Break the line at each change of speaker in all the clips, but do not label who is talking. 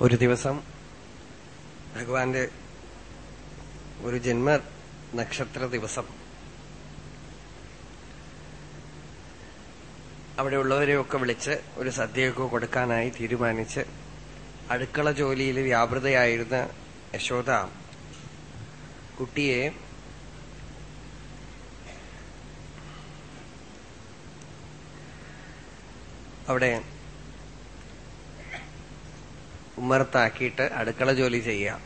ഒരു ദിവസം ഭഗവാന്റെ ഒരു ജന്മ നക്ഷത്ര ദിവസം. അവിടെയുള്ളവരെയൊക്കെ വിളിച്ച് ഒരു സദ്യയൊക്കെ കൊടുക്കാനായി തീരുമാനിച്ച് അടുക്കള ജോലിയിൽ വ്യാപൃതയായിരുന്ന യശോദ കുട്ടിയെ അവിടെ ഉമ്മറത്താക്കിയിട്ട് അടുക്കള ജോലി ചെയ്യാം.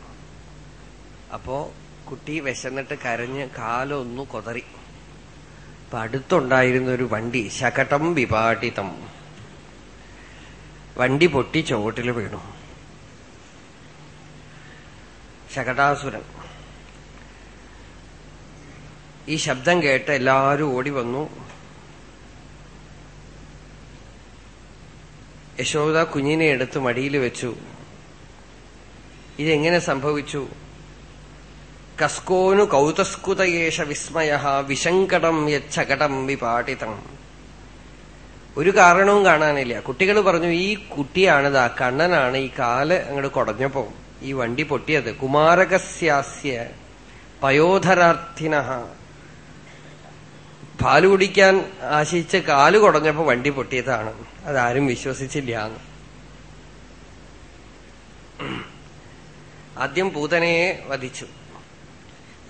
അപ്പോ കുട്ടി വിശന്നിട്ട് കരഞ്ഞ് കാലൊന്നു കൊതറി. അപ്പൊ അടുത്തുണ്ടായിരുന്ന ഒരു വണ്ടി ശകടം വിപാടിതം. വണ്ടി പൊട്ടി ചുവട്ടിൽ വീണു. ശകടാസുരൻ. ഈ ശബ്ദം കേട്ട് എല്ലാവരും ഓടി വന്നു. യശോദ കുഞ്ഞിനെ എടുത്ത് മടിയിൽ വെച്ചു. ഇതെങ്ങനെ സംഭവിച്ചു? കസ്കോനു കൗതസ്കുതയേഷ വിസ്മയ വിശങ്കടം യച്ഛകടം വിപാടിതം. ഒരു കാരണവും കാണാനില്ല. കുട്ടികൾ പറഞ്ഞു ഈ കുട്ടിയാണിത് കണ്ണനാണ് ഈ കാൽ അങ്ങോട്ട് കുടഞ്ഞപ്പോ ഈ വണ്ടി പൊട്ടിയത്. കുമാരകസ്യാസ്യ പയോധരാർത്ഥിന പാൽ കുടിക്കാൻ ആശിച്ച് കാൽ കുടഞ്ഞപ്പോ വണ്ടി പൊട്ടിയതാണ്. അതാരും വിശ്വസിച്ചില്ല ആദ്യം പൂതനയെ വധിച്ചു.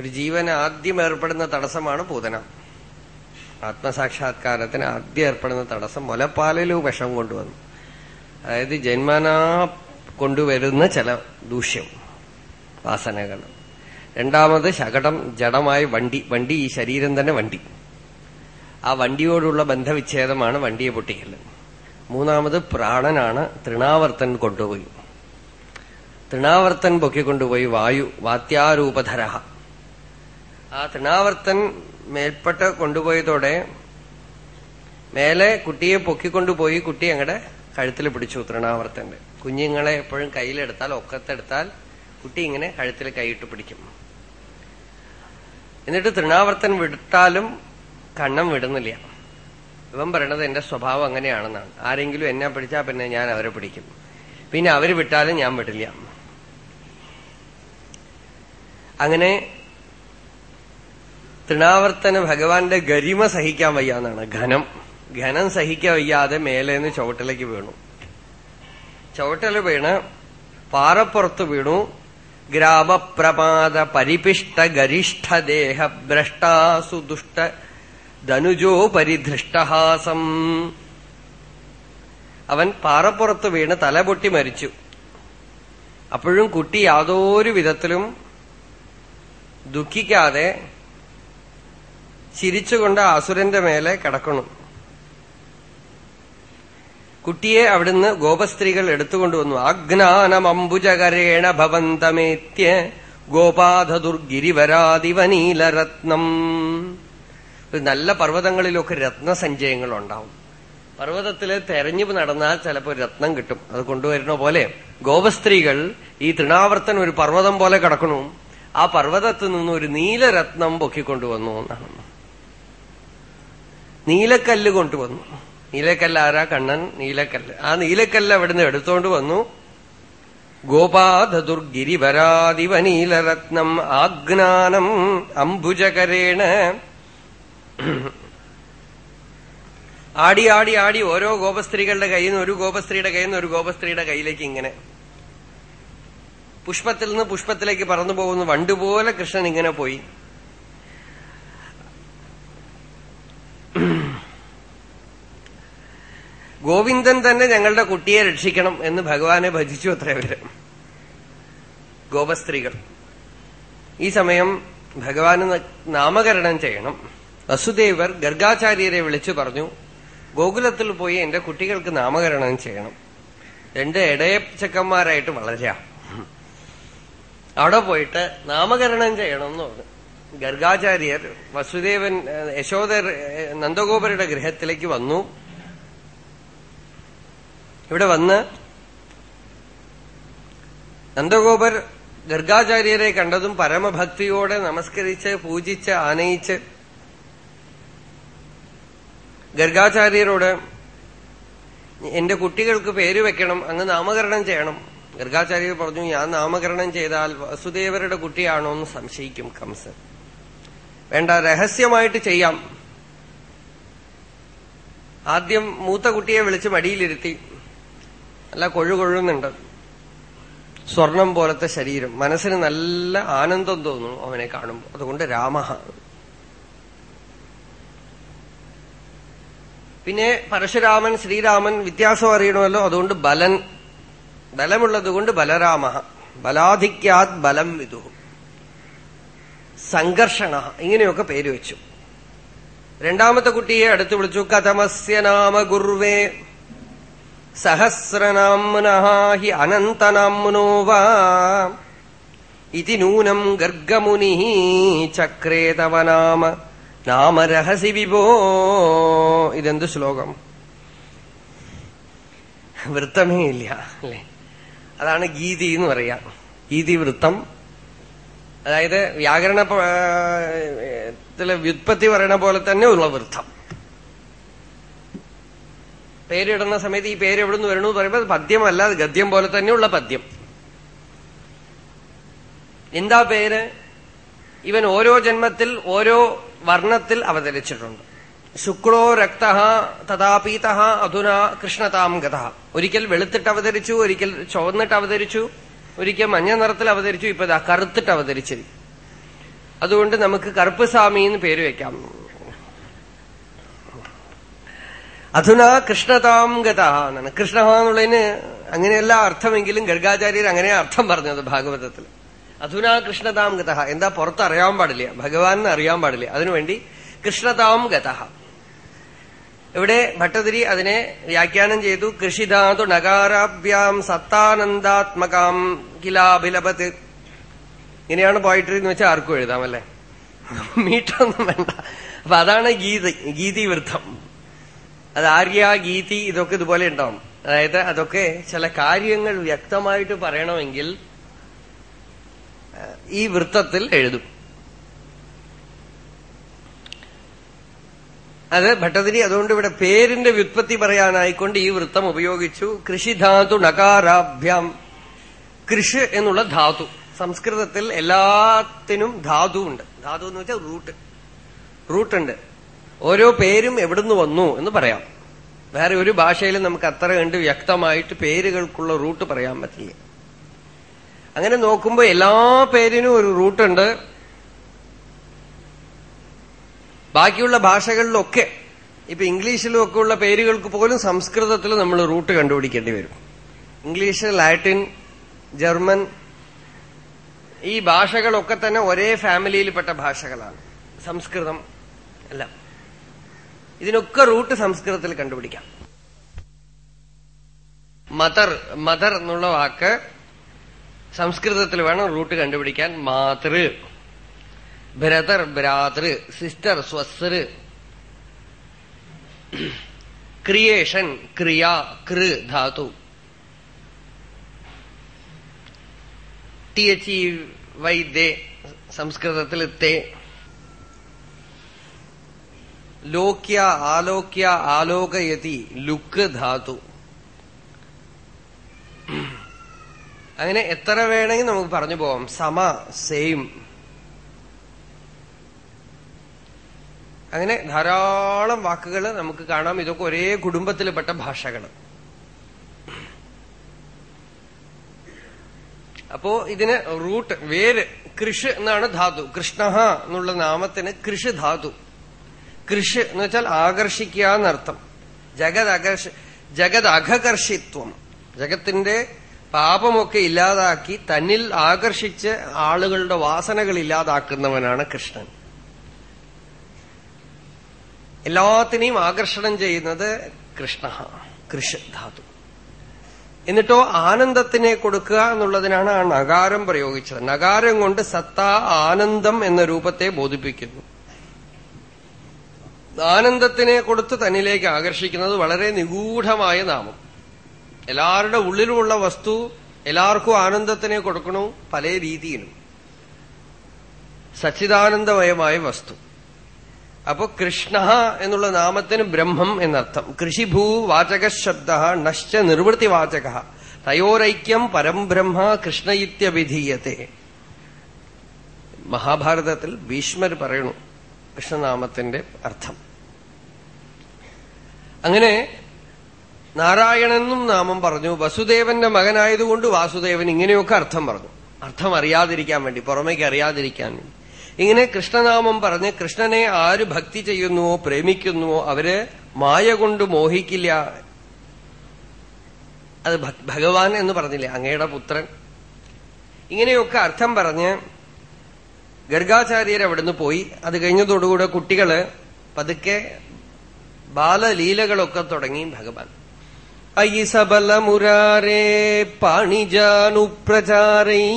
ഒരു ജീവൻ ആദ്യം ഏർപ്പെടുന്ന തടസ്സമാണ് പൂതന. ആത്മസാക്ഷാത്കാരത്തിന് ആദ്യം ഏർപ്പെടുന്ന തടസ്സം മുലപ്പാലിലു വിഷം കൊണ്ടുവന്നു. അതായത് ജന്മനാ കൊണ്ടുവരുന്ന ചില ദൂഷ്യം വാസനകൾ. രണ്ടാമത് ശകടം ജഡമായ വണ്ടി വണ്ടി ഈ ശരീരം തന്നെ വണ്ടി. ആ വണ്ടിയോടുള്ള ബന്ധവിച്ഛേദമാണ് വണ്ടിയെ പൊട്ടിക്കൽ മൂന്നാമത് പ്രാണനാണ് തൃണാവർത്തൻ കൊണ്ടുപോയി. തൃണാവർത്തൻ പൊക്കിക്കൊണ്ടുപോയി വായു വാത്യാരൂപധര. ആ തൃണാവർത്തൻ മേൽപ്പെട്ട് കൊണ്ടുപോയതോടെ മേലെ കുട്ടിയെ പൊക്കിക്കൊണ്ടുപോയി കുട്ടി അങ്ങടെ കഴുത്തിൽ പിടിച്ചു തൃണാവർത്തന്റെ കുഞ്ഞുങ്ങളെ എപ്പോഴും കയ്യിലെടുത്താൽ ഒക്കത്തെടുത്താൽ കുട്ടി ഇങ്ങനെ കഴുത്തിൽ കൈയിട്ട് പിടിക്കും. എന്നിട്ട് തൃണാവർത്തൻ വിട്ടാലും കണ്ണം വിടുന്നില്ല. ഇവൻ പറയണത് എന്റെ സ്വഭാവം അങ്ങനെയാണെന്നാണ്. ആരെങ്കിലും എന്നെ പിടിച്ചാൽ പിന്നെ ഞാൻ അവരെ പിടിക്കും. പിന്നെ അവർ വിട്ടാലും ഞാൻ വിടില്ല. അങ്ങനെ തൃണാവർത്തന ഭഗവാന്റെ ഗരിമ സഹിക്കാൻ വയ്യാന്നാണ്. ഘനം. ഘനം സഹിക്കാൻ വയ്യാതെ മേലേന്ന് ചുവട്ടിലേക്ക് വീണു. ചുവട്ടൽ വീണ് പാറപ്പുറത്ത് വീണു. ഗ്രാമപ്രമാദ പരിപിഷ്ട ഗരിഷ്ഠദേഹ ഭ്രഷ്ടാസു ദുഷ്ട ധനുജോ പരിധൃഷ്ടഹാസം അവൻ പാറപ്പുറത്ത് വീണ് തലപൊട്ടി മരിച്ചു. അപ്പോഴും കുട്ടി യാതൊരു വിധത്തിലും ദുഃഖിക്കാതെ ചിരിച്ചുകൊണ്ട് അസുരന്റെ മേലെ കിടക്കണം. കുട്ടിയെ അവിടുന്ന് ഗോപസ്ത്രീകൾ എടുത്തുകൊണ്ടുവന്നു. അജ്ഞാനമംബുജകരേണ ഭവന്തമേത്യ ഗോപാധദുർഗിരിവരാദിവനീലരത്നം. നല്ല പർവതങ്ങളിലൊക്കെ രത്നസഞ്ചയങ്ങൾ ഉണ്ടാവും പർവതത്തിൽ തെരഞ്ഞു നടന്നാൽ ചിലപ്പോൾ രത്നം കിട്ടും. അത് കൊണ്ടുവരുന്ന പോലെ ഗോപസ്ത്രീകൾ ഈ തൃണാവർത്തൻ ഒരു പർവതം പോലെ കിടക്കണു. ആ പർവതത്തിൽ നിന്ന് ഒരു നീലരത്നം പൊക്കിക്കൊണ്ടുവന്നു എന്നാണ്. നീലക്കല്ല് കൊണ്ടുവന്നു. നീലക്കല്ല് ആരാ? കണ്ണൻ നീലക്കല്ല്. ആ നീലക്കല്ല് അവിടുന്ന് എടുത്തോണ്ട് വന്നു. ഗോപാധതുർഗിരിവരാദിവ നീലരത്നം ആജ്ഞാനം അംബുജകരേണ. ആടി ആടി ആടി ഓരോ ഗോപസ്ത്രീകളുടെ കയ്യിൽ നിന്ന് ഒരു ഗോപസ്ത്രീയുടെ കയ്യിൽ നിന്ന് ഒരു ഗോപസ്ത്രീയുടെ കയ്യിലേക്ക് ഇങ്ങനെ. പുഷ്പത്തിൽ നിന്ന് പുഷ്പത്തിലേക്ക് പറന്നു പോകുന്ന വണ്ടുപോലെ കൃഷ്ണൻ ഇങ്ങനെ പോയി. ഗോവിന്ദൻ തന്നെ ഞങ്ങളുടെ കുട്ടിയെ രക്ഷിക്കണം എന്ന് ഭഗവാനെ ഭജിച്ചു അത്ര പേര് ഗോപസ്ത്രീകൾ. ഈ സമയം ഭഗവാന് നാമകരണം ചെയ്യണം. വസുദേവർ ഗർഗാചാര്യരെ വിളിച്ചു പറഞ്ഞു ഗോകുലത്തിൽ പോയി എന്റെ കുട്ടികൾക്ക് നാമകരണം ചെയ്യണം. രണ്ട് ഇടയച്ചക്കന്മാരായിട്ട് വളരാ. അവിടെ പോയിട്ട് നാമകരണം ചെയ്യണം എന്ന് പറഞ്ഞു ഗർഗാചാര്യർ വസുദേവൻ യശോദർ നന്ദഗോപരുടെ ഗൃഹത്തിലേക്ക് വന്നു. ഇവിടെ വന്ന് നന്ദഗോപർ ഗർഗാചാര്യരെ കണ്ടതും പരമഭക്തിയോടെ നമസ്കരിച്ച് പൂജിച്ച് ആനയിച്ച് ഗർഗാചാര്യരോട് എന്റെ കുട്ടികൾക്ക് പേര് വെക്കണം അങ്ങ് നാമകരണം ചെയ്യണം. ഗർഗാചാര്യർ പറഞ്ഞു ഞാൻ നാമകരണം ചെയ്താൽ വസുദേവരുടെ കുട്ടിയാണോ എന്ന് സംശയിക്കും കംസൻ. വേണ്ട രഹസ്യമായിട്ട് ചെയ്യാം. ആദ്യം മൂത്ത കുട്ടിയെ വിളിച്ച് മടിയിലിരുത്തി. നല്ല കൊഴുകൊഴുന്നുണ്ട് സ്വർണം പോലത്തെ ശരീരം. മനസ്സിന് നല്ല ആനന്ദം തോന്നുന്നു അവനെ കാണുമ്പോൾ. അതുകൊണ്ട് രാമ. പിന്നെ പരശുരാമൻ ശ്രീരാമൻ വ്യത്യാസം അറിയണമല്ലോ. അതുകൊണ്ട് ബലൻ. ബലമുള്ളതുകൊണ്ട് ബലരാമ ബലാധിക്യാത് ബലം വിദു. സംഘർഷണ ഇങ്ങനെയൊക്കെ പേര് വെച്ചു. രണ്ടാമത്തെ കുട്ടിയെ അടുത്ത് വിളിച്ചു. കഥമസ്യ നാമ ഗുർവേ. സഹസ്രനാംനഃ ഹി അനന്തനാംനോ വാ. ഇതി നൂനം ഗർഗമുനി ചക്രേ നാമ. നാമരഹസി വിഭോ. ഇതെന്ത് ശ്ലോകം? വൃത്തമേ ഇല്ല അല്ലേ? അതാണ് ഗീതി എന്ന് പറയാ. ഗീതി വൃത്തം. അതായത് വ്യാകരണ വ്യുത്പത്തി പറയണ പോലെ തന്നെ ഉള്ള വൃത്തം. പേരിടുന്ന സമയത്ത് ഈ പേര് എവിടെ നിന്ന് വരണു എന്ന് പറയുമ്പോൾ പദ്യമല്ല അത് ഗദ്യം പോലെ തന്നെയുള്ള പദ്യം. എന്താ പേര്? ഇവൻ ഓരോ ജന്മത്തിൽ ഓരോ വർണത്തിൽ അവതരിച്ചിട്ടുണ്ട്. ശുക്ലോ രക്ത തഥാപീത അധുന കൃഷ്ണതാം ഗത. ഒരിക്കൽ വെളുത്തിട്ട് അവതരിച്ചു ഒരിക്കൽ ചുവന്നിട്ട് അവതരിച്ചു ഒരിക്കൽ മഞ്ഞ നിറത്തിൽ അവതരിച്ചു ഇപ്പൊ ഇതാ കറുത്തിട്ട് അവതരിച്ചിരിക്കും അതുകൊണ്ട് നമുക്ക് കറുപ്പ് സ്വാമി എന്ന് പേര് വെക്കാം. അധുന കൃഷ്ണതാം ഗത എന്നാണ്. കൃഷ്ണ എന്നുള്ളതിന് അങ്ങനെയല്ല അർത്ഥമെങ്കിലും ഗർഗാചാര്യർ അങ്ങനെ അർത്ഥം പറഞ്ഞത് ഭാഗവതത്തിൽ. അധുന കൃഷ്ണതാം ഗത. എന്താ പുറത്ത് അറിയാൻ പാടില്ല. ഭഗവാൻ അറിയാൻ പാടില്ല. അതിനുവേണ്ടി കൃഷ്ണതാം ഗത. ഇവിടെ ഭട്ടതിരി അതിനെ വ്യാഖ്യാനം ചെയ്തു. കൃഷിധാതു നകാരാഭ്യാം സത്താനന്ദാത്മകാം കിലാഭിലപത്ത് ഇങ്ങനെയാണ് പോയിട്രി എന്ന് വെച്ചാൽ ആർക്കും എഴുതാം എഴുതാമല്ലേ മീറ്റൊന്നും വേണ്ട. അപ്പൊ അതാണ് ഗീതി ഗീതി വൃദ്ധം അത് ആര്യ ഗീതി ഇതൊക്കെ ഇതുപോലെ ഉണ്ടാവും. അതായത് അതൊക്കെ ചില കാര്യങ്ങൾ വ്യക്തമായിട്ട് പറയണമെങ്കിൽ ഈ വൃത്തത്തിൽ എഴുതും. അത് ഭട്ടതിരി അതുകൊണ്ട് ഇവിടെ പേരിന്റെ വ്യുത്പത്തി പറയാനായിക്കൊണ്ട് ഈ വൃത്തം ഉപയോഗിച്ചു. കൃഷിധാതു നകാരാഭ്യാം. കൃഷ് എന്നുള്ള ധാതു. സംസ്കൃതത്തിൽ എല്ലാത്തിനും ധാതു ഉണ്ട്. ധാതു എന്ന് വെച്ചാൽ റൂട്ട്. റൂട്ടുണ്ട് ഓരോ പേരും എവിടുന്ന് വന്നു എന്ന് പറയാം. വേറെ ഒരു ഭാഷയിലും നമുക്ക് അത്ര കണ്ട് വ്യക്തമായിട്ട് പേരുകൾക്കുള്ള റൂട്ട് പറയാൻ പറ്റില്ല. അങ്ങനെ നോക്കുമ്പോൾ എല്ലാ പേരിനും ഒരു റൂട്ടുണ്ട്. ബാക്കിയുള്ള ഭാഷകളിലൊക്കെ ഇപ്പൊ ഇംഗ്ലീഷിലും ഒക്കെ ഉള്ള പേരുകൾക്ക് പോലും സംസ്കൃതത്തിൽ നമ്മൾ റൂട്ട് കണ്ടുപിടിക്കേണ്ടി വരും. ഇംഗ്ലീഷ് ലാറ്റിൻ ജർമ്മൻ ഈ ഭാഷകളൊക്കെ തന്നെ ഒരേ ഫാമിലിയിൽപ്പെട്ട ഭാഷകളാണ്. സംസ്കൃതം അല്ല ഇതിനൊക്കെ റൂട്ട് സംസ്കൃതത്തിൽ കണ്ടുപിടിക്കാം. മദർ മദർ എന്നുള്ള വാക്ക് സംസ്കൃതത്തിൽ വേണം റൂട്ട് കണ്ടുപിടിക്കാൻ. മാതൃ. ബ്രദർ ഭ്രാതൃ സിസ്റ്റർ സ്വസ്ർ ക്രിയേഷൻ ക്രിയ കൃ ധാതു. T H E Y they സംസ്കൃതത്തിൽ തേ. ലോക്യ ആലോക്യ ആലോകയതി ലുക്ക് ധാതു. അങ്ങനെ എത്ര വേണമെങ്കിൽ നമുക്ക് പറഞ്ഞു പോവാം. സമ സെയിം അങ്ങനെ ധാരാളം വാക്കുകൾ നമുക്ക് കാണാം. ഇതൊക്കെ ഒരേ കുടുംബത്തിൽപ്പെട്ട ഭാഷകൾ അപ്പോ ഇതിന് റൂട്ട് വേര് കൃഷ് എന്നാണ് ധാതു. കൃഷ്ണ എന്നുള്ള നാമത്തിന് കൃഷ് ധാതു. കൃഷ് എന്ന് വെച്ചാൽ ആകർഷിക്കുക എന്നർത്ഥം. ജഗത് അകർഷ ജഗത് അഘകർഷിത്വം. ജഗത്തിന്റെ പാപമൊക്കെ ഇല്ലാതാക്കി തന്നിൽ ആകർഷിച്ച് ആളുകളുടെ വാസനകൾ ഇല്ലാതാക്കുന്നവനാണ് കൃഷ്ണൻ. എല്ലാത്തിനെയും ആകർഷണം ചെയ്യുന്നത് കൃഷ്ണ. കൃഷ് ധാതു എന്നിട്ടോ ആനന്ദത്തിനെ കൊടുക്കുക എന്നുള്ളതിനാണ് ആ നകാരം പ്രയോഗിച്ചത്. നകാരം കൊണ്ട് സത്ത ആനന്ദം എന്ന രൂപത്തെ ബോധിപ്പിക്കുന്നു. ആനന്ദത്തിനെ കൊടുത്ത് തന്നിലേക്ക് ആകർഷിക്കുന്നത് വളരെ നിഗൂഢമായ നാമം. എല്ലാവരുടെ ഉള്ളിലുമുള്ള വസ്തു എല്ലാവർക്കും ആനന്ദത്തിനെ കൊടുക്കണു പല രീതിയിലും. സച്ചിദാനന്ദമയമായ വസ്തു. അപ്പോ കൃഷ്ണ എന്നുള്ള നാമത്തിന് ബ്രഹ്മം എന്നർത്ഥം. കൃഷിഭൂ വാചക ശബ്ദ നശ്ച നിർവൃത്തി വാചക. തയോരൈക്യം പരംബ്രഹ്മ കൃഷ്ണയിത്യവിധീയത്തെ. മഹാഭാരതത്തിൽ ഭീഷ്മർ പറയണു കൃഷ്ണനാമത്തിന്റെ അർത്ഥം. അങ്ങനെ നാരായണെന്നും നാമം പറഞ്ഞു വസുദേവന്റെ മകനായതുകൊണ്ട് വാസുദേവൻ ഇങ്ങനെയൊക്കെ അർത്ഥം പറഞ്ഞു. അർത്ഥം അറിയാതിരിക്കാൻ വേണ്ടി പുറമേക്ക് അറിയാതിരിക്കാൻ വേണ്ടി. ഇങ്ങനെ കൃഷ്ണനാമം പറഞ്ഞ് കൃഷ്ണനെ ആര് ഭക്തി ചെയ്യുന്നുവോ പ്രേമിക്കുന്നുവോ അവർ മായ കൊണ്ട് മോഹിക്കില്ല. അത് ഭഗവാൻ എന്ന് പറഞ്ഞില്ലേ അങ്ങയുടെ പുത്രൻ. ഇങ്ങനെയൊക്കെ അർത്ഥം പറഞ്ഞ് ഗർഗാചാര്യർ അവിടുന്ന് പോയി. അത് കഴിഞ്ഞതോടുകൂടെ കുട്ടികൾ പതുക്കെ ബാലലീലകളൊക്കെ തുടങ്ങി ഭഗവാൻ. അയിസബലമുരാരേ പാണിജാനുപ്രചാരൈ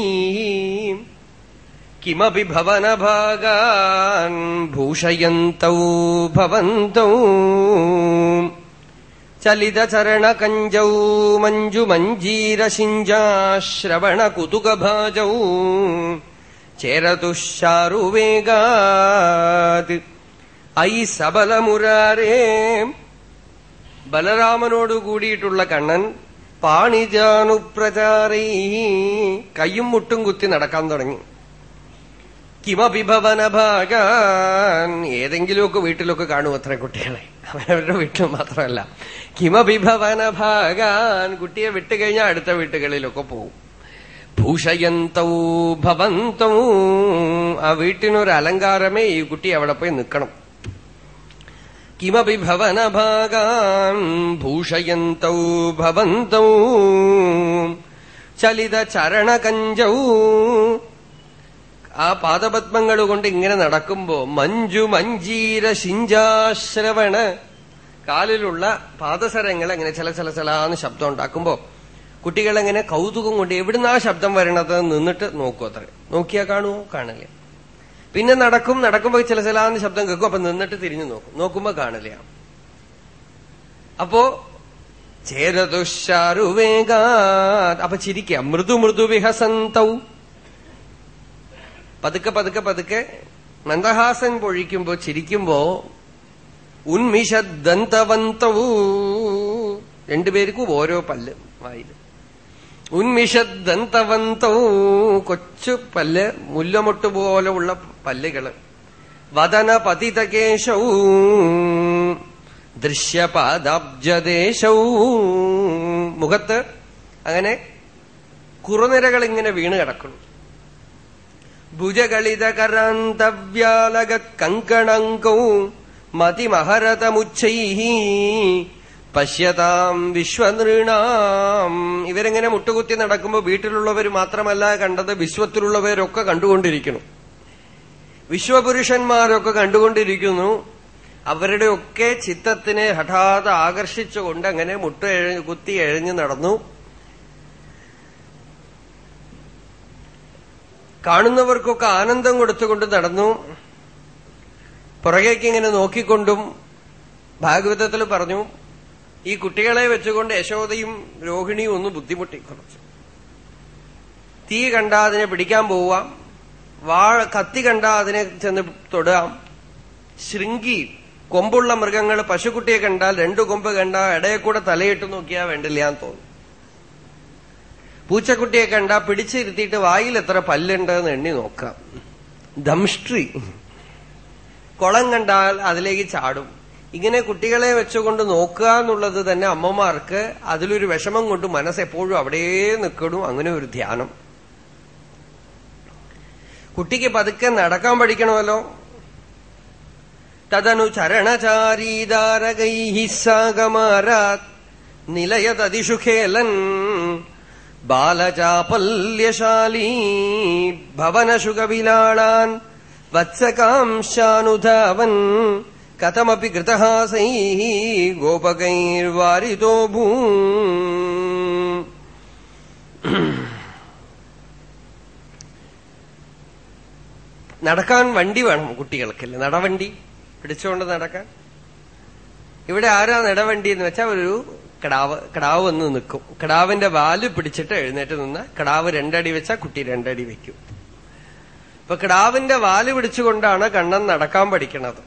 കിമപി ഭവനഭാഗാൻ ഭൂഷയന്തൗ ഭവന്തൗ ചലിതചരണകഞ്ചൗ മഞ്ജുമഞ്ജീരശിഞ്ചാശ്രവണകുതുകഭാജൗ ചേരതുശാരുവേഗാത് ഐ സബലമുരാരേ। ബലരാമനോടു കൂടിയിട്ടുള്ള കണ്ണൻ പാണിജാനുപ്രചാരൈ കയ്യും മുട്ടും കുത്തി നടക്കാൻ തുടങ്ങി. കിമഭിഭവനഭാഗാൻ ഏതെങ്കിലുമൊക്കെ വീട്ടിലൊക്കെ കാണും അത്ര കുട്ടികളെ. അവരവരുടെ വീട്ടിൽ മാത്രമല്ല. കിമഭിഭവനഭാഗാൻ കുട്ടിയെ വിട്ടുകഴിഞ്ഞാൽ അടുത്ത വീട്ടുകളിലൊക്കെ പോവും. ഭൂഷയന്തൗ ഭവന്തൗ. ആ വീട്ടിനൊരു അലങ്കാരമേ ഈ കുട്ടി അവിടെ പോയി നിൽക്കണം. കിമപി ഭവനഭാഗാൻ ഭൂഷയന്തൗ ഭവന്തൗ. ചലിത ചരണകഞ്ചൗ ആ പാദപത്മങ്ങൾ കൊണ്ട് ഇങ്ങനെ നടക്കുമ്പോ മഞ്ജു മഞ്ജീര ശിഞ്ചാശ്രവണ് കാലിലുള്ള പാദസരങ്ങൾ അങ്ങനെ ചില ചില ചിലാന്ന് ശബ്ദം ഉണ്ടാക്കുമ്പോ കുട്ടികളെങ്ങനെ കൗതുകം കൊണ്ട് എവിടുന്ന് ശബ്ദം വരണത് നിന്നിട്ട് നോക്കൂ അത്ര. നോക്കിയാ കാണുമോ കാണില്ല. പിന്നെ നടക്കും നടക്കുമ്പോ ചില ചിലാന്ന് ശബ്ദം കേൾക്കും അപ്പൊ നിന്നിട്ട് തിരിഞ്ഞു നോക്കും. നോക്കുമ്പോ കാണില്ല. അപ്പോ ചേരതുഷാരുവേഗാ അപ്പൊ ചിരിക്കുക മൃദു മൃദു വിഹസന്തൗ. പതുക്കെ പതുക്കെ പതുക്കെ മന്ദഹാസൻ പൊഴിക്കുമ്പോ ചിരിക്കുമ്പോ ഉന്മിഷദന്തവന്തവൂ രണ്ടുപേർക്കും ഓരോ പല്ല് വായിൽ. ഉന്മിഷദന്തവന്തൗ കൊച്ചു പല്ല് മുല്ലമൊട്ട് പോലെ ഉള്ള പല്ലുകൾ. വദന പതിതകേശൗ ദൃശ്യപാദാബ്ജദേശൗ മുഖത്ത് അങ്ങനെ കുറുനിരകൾ ഇങ്ങനെ വീണ് കിടക്കുന്നു. ഭുജകളിതകരാന്തവ്യാലക കങ്കണങ്കൗ മതിമഹരതമുച്ചൈ പശ്യതാം വിശ്വനൃണാം. ഇവരെങ്ങനെ മുട്ടുകുത്തി നടക്കുമ്പോൾ വീട്ടിലുള്ളവർ മാത്രമല്ല കണ്ടത് വിശ്വത്തിലുള്ളവരൊക്കെ കണ്ടുകൊണ്ടിരിക്കുന്നു. വിശ്വപുരുഷന്മാരൊക്കെ കണ്ടുകൊണ്ടിരിക്കുന്നു. അവരുടെയൊക്കെ ചിത്തത്തിനെ ഹഠാത് ആകർഷിച്ചുകൊണ്ട് അങ്ങനെ മുട്ട കുത്തി എഴഞ്ഞു നടന്നു. കാണുന്നവർക്കൊക്കെ ആനന്ദം കൊടുത്തുകൊണ്ട് നടന്നു. പുറകേക്ക് ഇങ്ങനെ നോക്കിക്കൊണ്ടും ഭാഗവതത്തിൽ പറഞ്ഞു ഈ കുട്ടികളെ വെച്ചുകൊണ്ട് യശോദയും രോഹിണിയും ഒന്ന് ബുദ്ധിമുട്ടി കുറച്ചു തീ കണ്ടാ അതിനെ പിടിക്കാൻ പോവാം. വാഴ കത്തി കണ്ടാ അതിനെ ചെന്ന് തൊടാം. ശൃംഗി കൊമ്പുള്ള മൃഗങ്ങൾ പശുക്കുട്ടിയെ കണ്ടാൽ രണ്ടു കൊമ്പ് കണ്ടാൽ ഇടയെ കൂടെ തലയിട്ട് നോക്കിയാ വേണ്ടില്ല എന്ന് തോന്നും. പൂച്ചക്കുട്ടിയെ കണ്ടാ പിടിച്ചിരുത്തിയിട്ട് വായിൽ എത്ര പല്ലുണ്ടെന്ന് എണ്ണി നോക്കാം. ദംഷ്ട്രി കുളം കണ്ടാൽ അതിലേക്ക് ചാടും. ഇങ്ങനെ കുട്ടികളെ വെച്ചുകൊണ്ട് നോക്കുക എന്നുള്ളത് തന്നെ അമ്മമാർക്ക് അതിലൊരു വിഷമം കൊണ്ട് മനസ്സ് എപ്പോഴും അവിടെ നിൽക്കണം. അങ്ങനെ ഒരു ധ്യാനം. കുട്ടിക്ക് പതുക്കെ നടക്കാൻ പഠിക്കണമല്ലോ. തദനു ചരണചാരീതാരകൈ സാഗമാരാത് നിലയതതിഷുഖേലൻ ബാലചാപല്യശാലീ ഭവനശുഗവിലാളാൻ കഥമപി കൃതഹാസൈ ഗോപകൈർവാരിതോ ഭൂ നടക്കാൻ വണ്ടി വേണം കുട്ടികൾക്കല്ലേ? നടവണ്ടി? പിടിച്ചുകൊണ്ട് നടക്കാൻ? ഇവിടെ ആരാ നടവണ്ടി എന്ന് വെച്ചാൽ ഒരു കിടാവ് കിടാവ് വന്ന് നിൽക്കും കിടാവിന്റെ വാൽ പിടിച്ചിട്ട് എഴുന്നേറ്റ് നിന്ന് കിടാവ് രണ്ടടി വെച്ചാൽ കുട്ടി രണ്ടടി വെക്കും. ഇപ്പൊ കിടാവിന്റെ വാൽ പിടിച്ചുകൊണ്ടാണ് കണ്ണൻ നടക്കാൻ പഠിക്കണത്.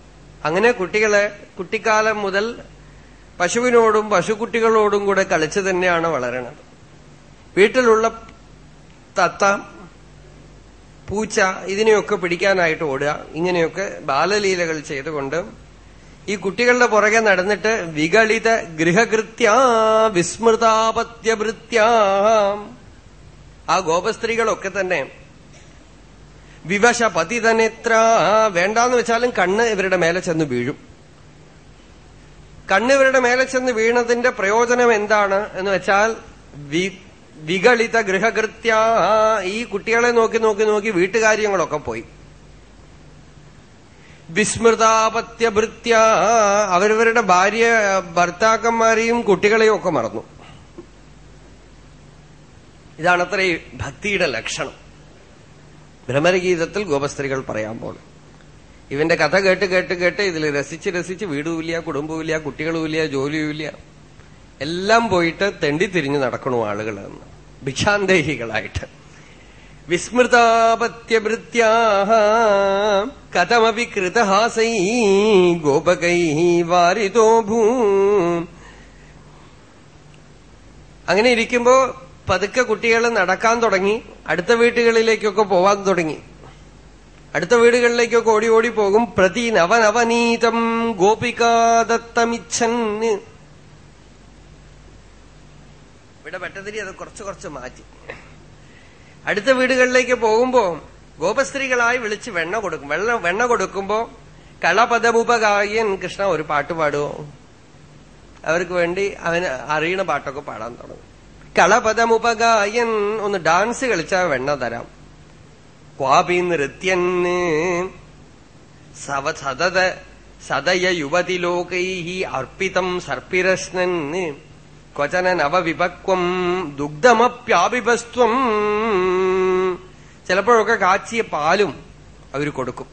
അങ്ങനെ കുട്ടികളെ കുട്ടിക്കാലം മുതൽ പശുവിനോടും പശുക്കുട്ടികളോടും കൂടെ കളിച്ചു തന്നെയാണ് വളരണത്. വീട്ടിലുള്ള തത്ത പൂച്ച ഇതിനെയൊക്കെ പിടിക്കാനായിട്ട് ഓടുക ഇങ്ങനെയൊക്കെ ബാലലീലകൾ ചെയ്തുകൊണ്ട് ഈ കുട്ടികളുടെ പുറകെ നടന്നിട്ട് വികളിത ഗൃഹകൃത്യ വിസ്മൃതാപത്യവൃത്യാ ആ ഗോപസ്ത്രീകളൊക്കെ തന്നെ വിവശ പതിതനെത്ര വേണ്ടാന്ന് വെച്ചാലും കണ്ണ് ഇവരുടെ മേലെ ചെന്ന് വീഴും. കണ്ണ് ഇവരുടെ മേലെ ചെന്ന് വീണതിന്റെ പ്രയോജനം എന്താണ് എന്ന് വെച്ചാൽ വികളിത ഗൃഹകൃത്യ. ഈ കുട്ടികളെ നോക്കി നോക്കി നോക്കി വീട്ടുകാര്യങ്ങളൊക്കെ പോയി. വിസ്മൃതാപത്യഭൃത്യ. അവരവരുടെ ഭാര്യ ഭർത്താക്കന്മാരെയും കുട്ടികളെയും ഒക്കെ മറന്നു. ഇതാണത്ര ഭക്തിയുടെ ലക്ഷണം. ഭ്രമരഗീതത്തിൽ ഗോപസ്ത്രീകൾ പറയാൻ പോണു. ഇവന്റെ കഥ കേട്ട് കേട്ട് കേട്ട് ഇതിൽ രസിച്ച് രസിച്ച് വീടുമില്ല കുടുംബവുമില്ല കുട്ടികളുമില്ല ജോലിയുമില്ല എല്ലാം പോയിട്ട് തെണ്ടി തിരിഞ്ഞു നടക്കണു ആളുകൾ എന്ന്. ഭിക്ഷാന്തേഹികളായിട്ട്. വിസ്മൃതാപത്യഭൃത്യാ കഥമപി കൃതഹാസൈ ഗോപകൈ അങ്ങനെ ഇരിക്കുമ്പോ പതുക്കെ കുട്ടികൾ നടക്കാൻ തുടങ്ങി അടുത്ത വീട്ടുകളിലേക്കൊക്കെ പോവാൻ തുടങ്ങി. അടുത്ത വീടുകളിലേക്കൊക്കെ ഓടി ഓടി പോകും പ്രതി നവനവനീതം ഗോപികാദത്തമിച്ഛൻ ഇവിടെ പെട്ടതിരി അത് കുറച്ച് കുറച്ച് മാറ്റി. അടുത്ത വീടുകളിലേക്ക് പോകുമ്പോ ഗോപസ്ത്രീകളായി വിളിച്ച് വെണ്ണ കൊടുക്കും. വെള്ള വെണ്ണ കൊടുക്കുമ്പോ കളപദമുപകായൻ കൃഷ്ണ ഒരു പാട്ട് പാടുവോ? അവർക്ക് വേണ്ടി അവന് അറിയണ പാട്ടൊക്കെ പാടാൻ തുടങ്ങും. കളപദമുപകായൻ ഒന്ന് ഡാൻസ് കളിച്ചാൽ വെണ്ണ തരാം. ക്വാപി നൃത്യന് സവ സതത സദയ യുവതിലോകൈ അർപ്പിതം സർപ്പിരശ്നന് ക്വചന നവവിപക്വം ദുഗ്ധമപ്യാപിപസ്ത്വം ചിലപ്പോഴൊക്കെ കാച്ചിയ പാലും അവർ കൊടുക്കും.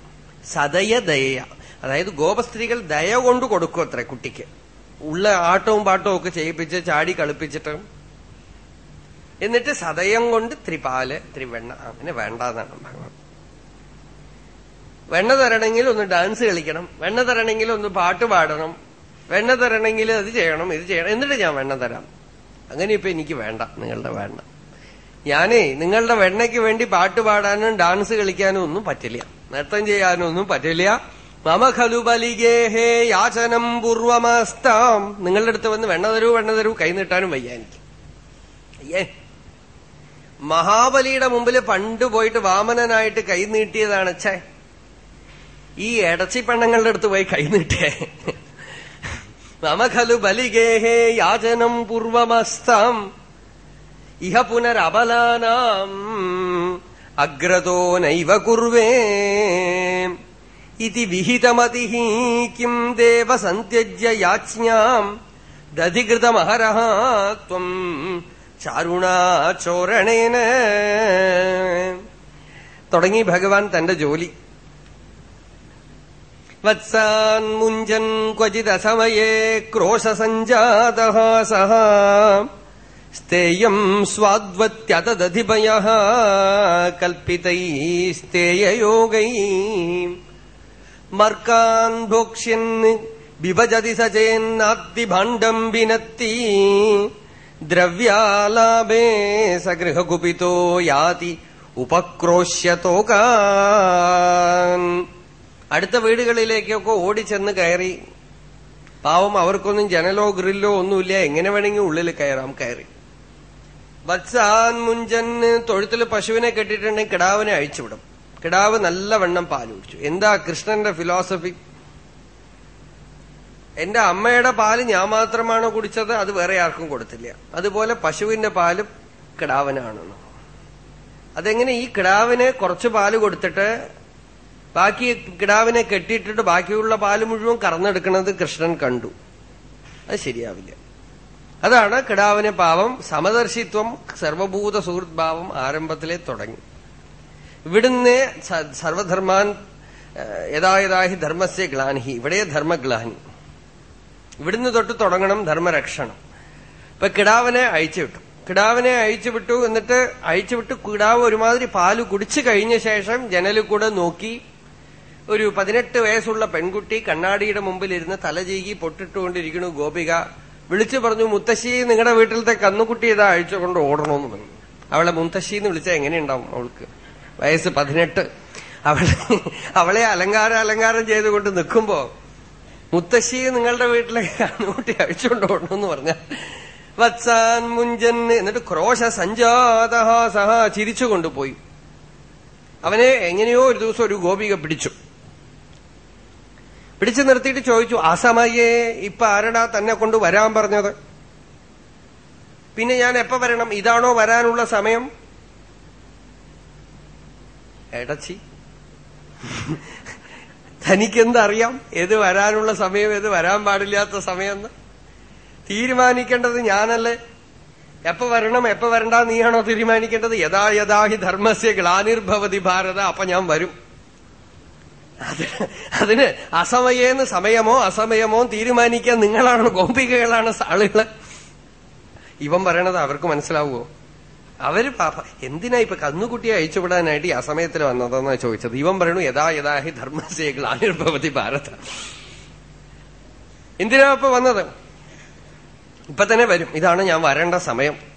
സദയ ദയ അതായത് ഗോപസ്ത്രീകൾ ദയ കൊണ്ട് കൊടുക്കും അത്ര കുട്ടിക്ക്. ഉള്ള ആട്ടവും പാട്ടവും ഒക്കെ ചെയ്യിപ്പിച്ച് ചാടി കളിപ്പിച്ചിട്ട്. എന്നിട്ട് സദയം കൊണ്ട് ത്രിപാൽ ത്രിവെണ്ണ അങ്ങനെ വേണ്ടെന്നാണ് ഭഗവാൻ വെണ്ണ തരണമെങ്കിൽ ഒന്ന് ഡാൻസ് കളിക്കണം. വെണ്ണ തരണമെങ്കിൽ ഒന്ന് പാട്ട് പാടണം. വെണ്ണ തരണമെങ്കിൽ അത് ചെയ്യണം ഇത് ചെയ്യണം. എന്നിട്ട് ഞാൻ വെണ്ണ തരാം. അങ്ങനെ ഇപ്പൊ എനിക്ക് വേണ്ട നിങ്ങളുടെ വേണ്ട. ഞാനേ നിങ്ങളുടെ വെണ്ണയ്ക്ക് വേണ്ടി പാട്ട് പാടാനും ഡാൻസ് കളിക്കാനും ഒന്നും പറ്റില്ല. നൃത്തം ചെയ്യാനും ഒന്നും പറ്റില്ല. മമ ഖലു ബലിഗേഹേ യാചനം പൂർവമസ്താം. നിങ്ങളുടെ അടുത്ത് വന്ന് വെണ്ണ തരൂ വെണ്ണ തരൂ കൈ നീട്ടാനും വയ്യ എനിക്ക്. അയ്യേ. മഹാബലിയുടെ മുമ്പിൽ പണ്ട് പോയിട്ട് വാമനനായിട്ട് കൈ നീട്ടിയതാണ് ഈ ഇടച്ചി പെണ്ണങ്ങളുടെ അടുത്ത് പോയി കൈ നീട്ടേ. മമ ഖലു ബലിഗേഹേ യാചനം പൂർവമസ്തം. ഇഹ പുനരബലാനാം അഗ്രതോ നൈവ കുർവേ. ഇതി വിഹിതമതി കിം ദേവ സന്ത്യജ്യ യാജ്ഞാം. ദധികൃതമഹരഹ ത്വം ചാരുണാചോരണേന തുടങ്ങി ഭഗവാൻ തന്റെ ജോലി. വത്സാൻ മുഞ്ചൻ ക്വചിദസമയേ ക്രോശസഞ്ജാത സഹ. സ്തേയം സ്വാദ്വത്യതദധിപയ കൽപ്പിതൈസ്തേയയോഗൈ മർക്കാൻ ഭോക്ഷ്യൻ വിഭജതി സചേന്നാദ്ദിഭാണ്ഡം വിനത്തി. ദ്രവ്യാലാഭേ സഗൃഹകുപിതോ യാതി ഉപക്രോശ്യത്തോകാൻ അടുത്ത വീടുകളിലേക്കൊക്കെ ഓടിച്ചെന്ന് കയറി. പാവം അവർക്കൊന്നും ജനലോ ഗ്രില്ലോ ഒന്നുമില്ല. എങ്ങനെ വേണമെങ്കിൽ ഉള്ളിൽ കയറാം കയറി. വത്സാൻ മുഞ്ചന് തൊഴുത്തിൽ പശുവിനെ കെട്ടിട്ടുണ്ടെങ്കിൽ കിടാവിനെ അഴിച്ചുവിടും. കിടാവ് നല്ല വണ്ണം പാൽ കുടിച്ചു എന്താ കൃഷ്ണന്റെ ഫിലോസഫി എന്റെ അമ്മയുടെ പാൽ ഞാൻ മാത്രമാണ് കുടിച്ചത്? അത് വേറെ ആർക്കും കൊടുത്തില്ല. അതുപോലെ പശുവിന്റെ പാലും കിടാവനാണെന്ന്. അതെങ്ങനെ ഈ കിടാവിന് കുറച്ച് പാൽ കൊടുത്തിട്ട് ബാക്കി കിടാവിനെ കെട്ടിയിട്ടിട്ട് ബാക്കിയുള്ള പാൽ മുഴുവൻ കറന്നെടുക്കുന്നത് കൃഷ്ണൻ കണ്ടു. അത് ശരിയാവില്ല. അതാണ് കിടാവിനെ പാവം സമദർശിത്വം സർവഭൂത സുഹൃത്ഭാവം ആരംഭത്തിലെ തുടങ്ങി. ഇവിടുന്ന് സർവധർമാൻ യഥായഥാഹി ധർമ്മസ്യ ഗ്ലാനിഹി. ഇവിടെ ധർമ്മഗ്ലാനി. ഇവിടുന്ന് തൊട്ട് തുടങ്ങണം ധർമ്മരക്ഷണം. ഇപ്പൊ കിടാവിനെ അയച്ചുവിട്ടു കിടാവിനെ അഴിച്ചുവിട്ടു എന്നിട്ട് അഴിച്ചുവിട്ട് കിടാവ് ഒരുമാതിരി പാൽ കുടിച്ചു കഴിഞ്ഞ ശേഷം ജനലിൽ കൂടെ നോക്കി ഒരു പതിനെട്ട് വയസ്സുള്ള പെൺകുട്ടി കണ്ണാടിയുടെ മുമ്പിലിരുന്ന് തലചീകി പൊട്ടിട്ടുകൊണ്ടിരിക്കുന്നു ഗോപിക. വിളിച്ചു പറഞ്ഞു മുത്തശ്ശി നിങ്ങളുടെ വീട്ടിലത്തെ കന്നുകുട്ടി ഇതാ അഴിച്ചുകൊണ്ട് ഓടണമെന്ന് പറഞ്ഞു. അവളെ മുത്തശ്ശി എന്ന് വിളിച്ചാൽ എങ്ങനെയുണ്ടാവും അവൾക്ക്? വയസ്സ് പതിനെട്ട്. അവളെ അവളെ അലങ്കാരം അലങ്കാരം ചെയ്തുകൊണ്ട് നിൽക്കുമ്പോ മുത്തശ്ശി നിങ്ങളുടെ വീട്ടിലെ കന്നുകുട്ടി അഴിച്ചുകൊണ്ട് ഓടണമെന്ന് പറഞ്ഞ. വത്സാൻ മുഞ്ചൻ എന്നിട്ട് ക്രോശ സഞ്ജാത സഹ ചിരിച്ചു കൊണ്ടുപോയി. അവനെ എങ്ങനെയോ ഒരു ദിവസം ഒരു ഗോപിക പിടിച്ചു. പിടിച്ചു നിർത്തിയിട്ട് ചോദിച്ചു ആസമയേ ഇപ്പൊ ആരടാ തന്നെ കൊണ്ട് വരാൻ പറഞ്ഞത്? പിന്നെ ഞാൻ എപ്പോ വരണം? ഇതാണോ വരാനുള്ള സമയം? എടച്ചി. തനിക്കെന്തറിയാം? ഏത് വരാനുള്ള സമയം ഏത് വരാൻ പാടില്ലാത്ത സമയം തീരുമാനിക്കേണ്ടത് ഞാനല്ലേ. എപ്പോ വരണം എപ്പോ വരണ്ട നീയാണോ തീരുമാനിക്കേണ്ടത്? യഥാ യഥാഹി ധർമ്മസ്യ ഗ്ലാനിർഭവതി ഭാരത അപ്പൊ ഞാൻ വരും. അതിന് അസമയേന്ന് സമയമോ അസമയമോ തീരുമാനിക്കാൻ നിങ്ങളാണ് ഗോപികകളാണ് ആളുകൾ. ഇവൻ പറയണത് അവർക്ക് മനസ്സിലാവുമോ അവർ എന്തിനാ ഇപ്പൊ കന്നുകുട്ടിയെ അയച്ചുവിടാനായിട്ട് ഈ അസമയത്തിൽ വന്നതെന്നാ ചോദിച്ചത്? ഇവൻ പറയണു യഥാ യഥാ ഹി ധർമ്മസേകൾ ആനിർഭവതി ഭാരത. എന്തിനാ ഇപ്പൊ വന്നത്? ഇപ്പൊ തന്നെ വരും. ഇതാണ് ഞാൻ വരേണ്ട സമയം.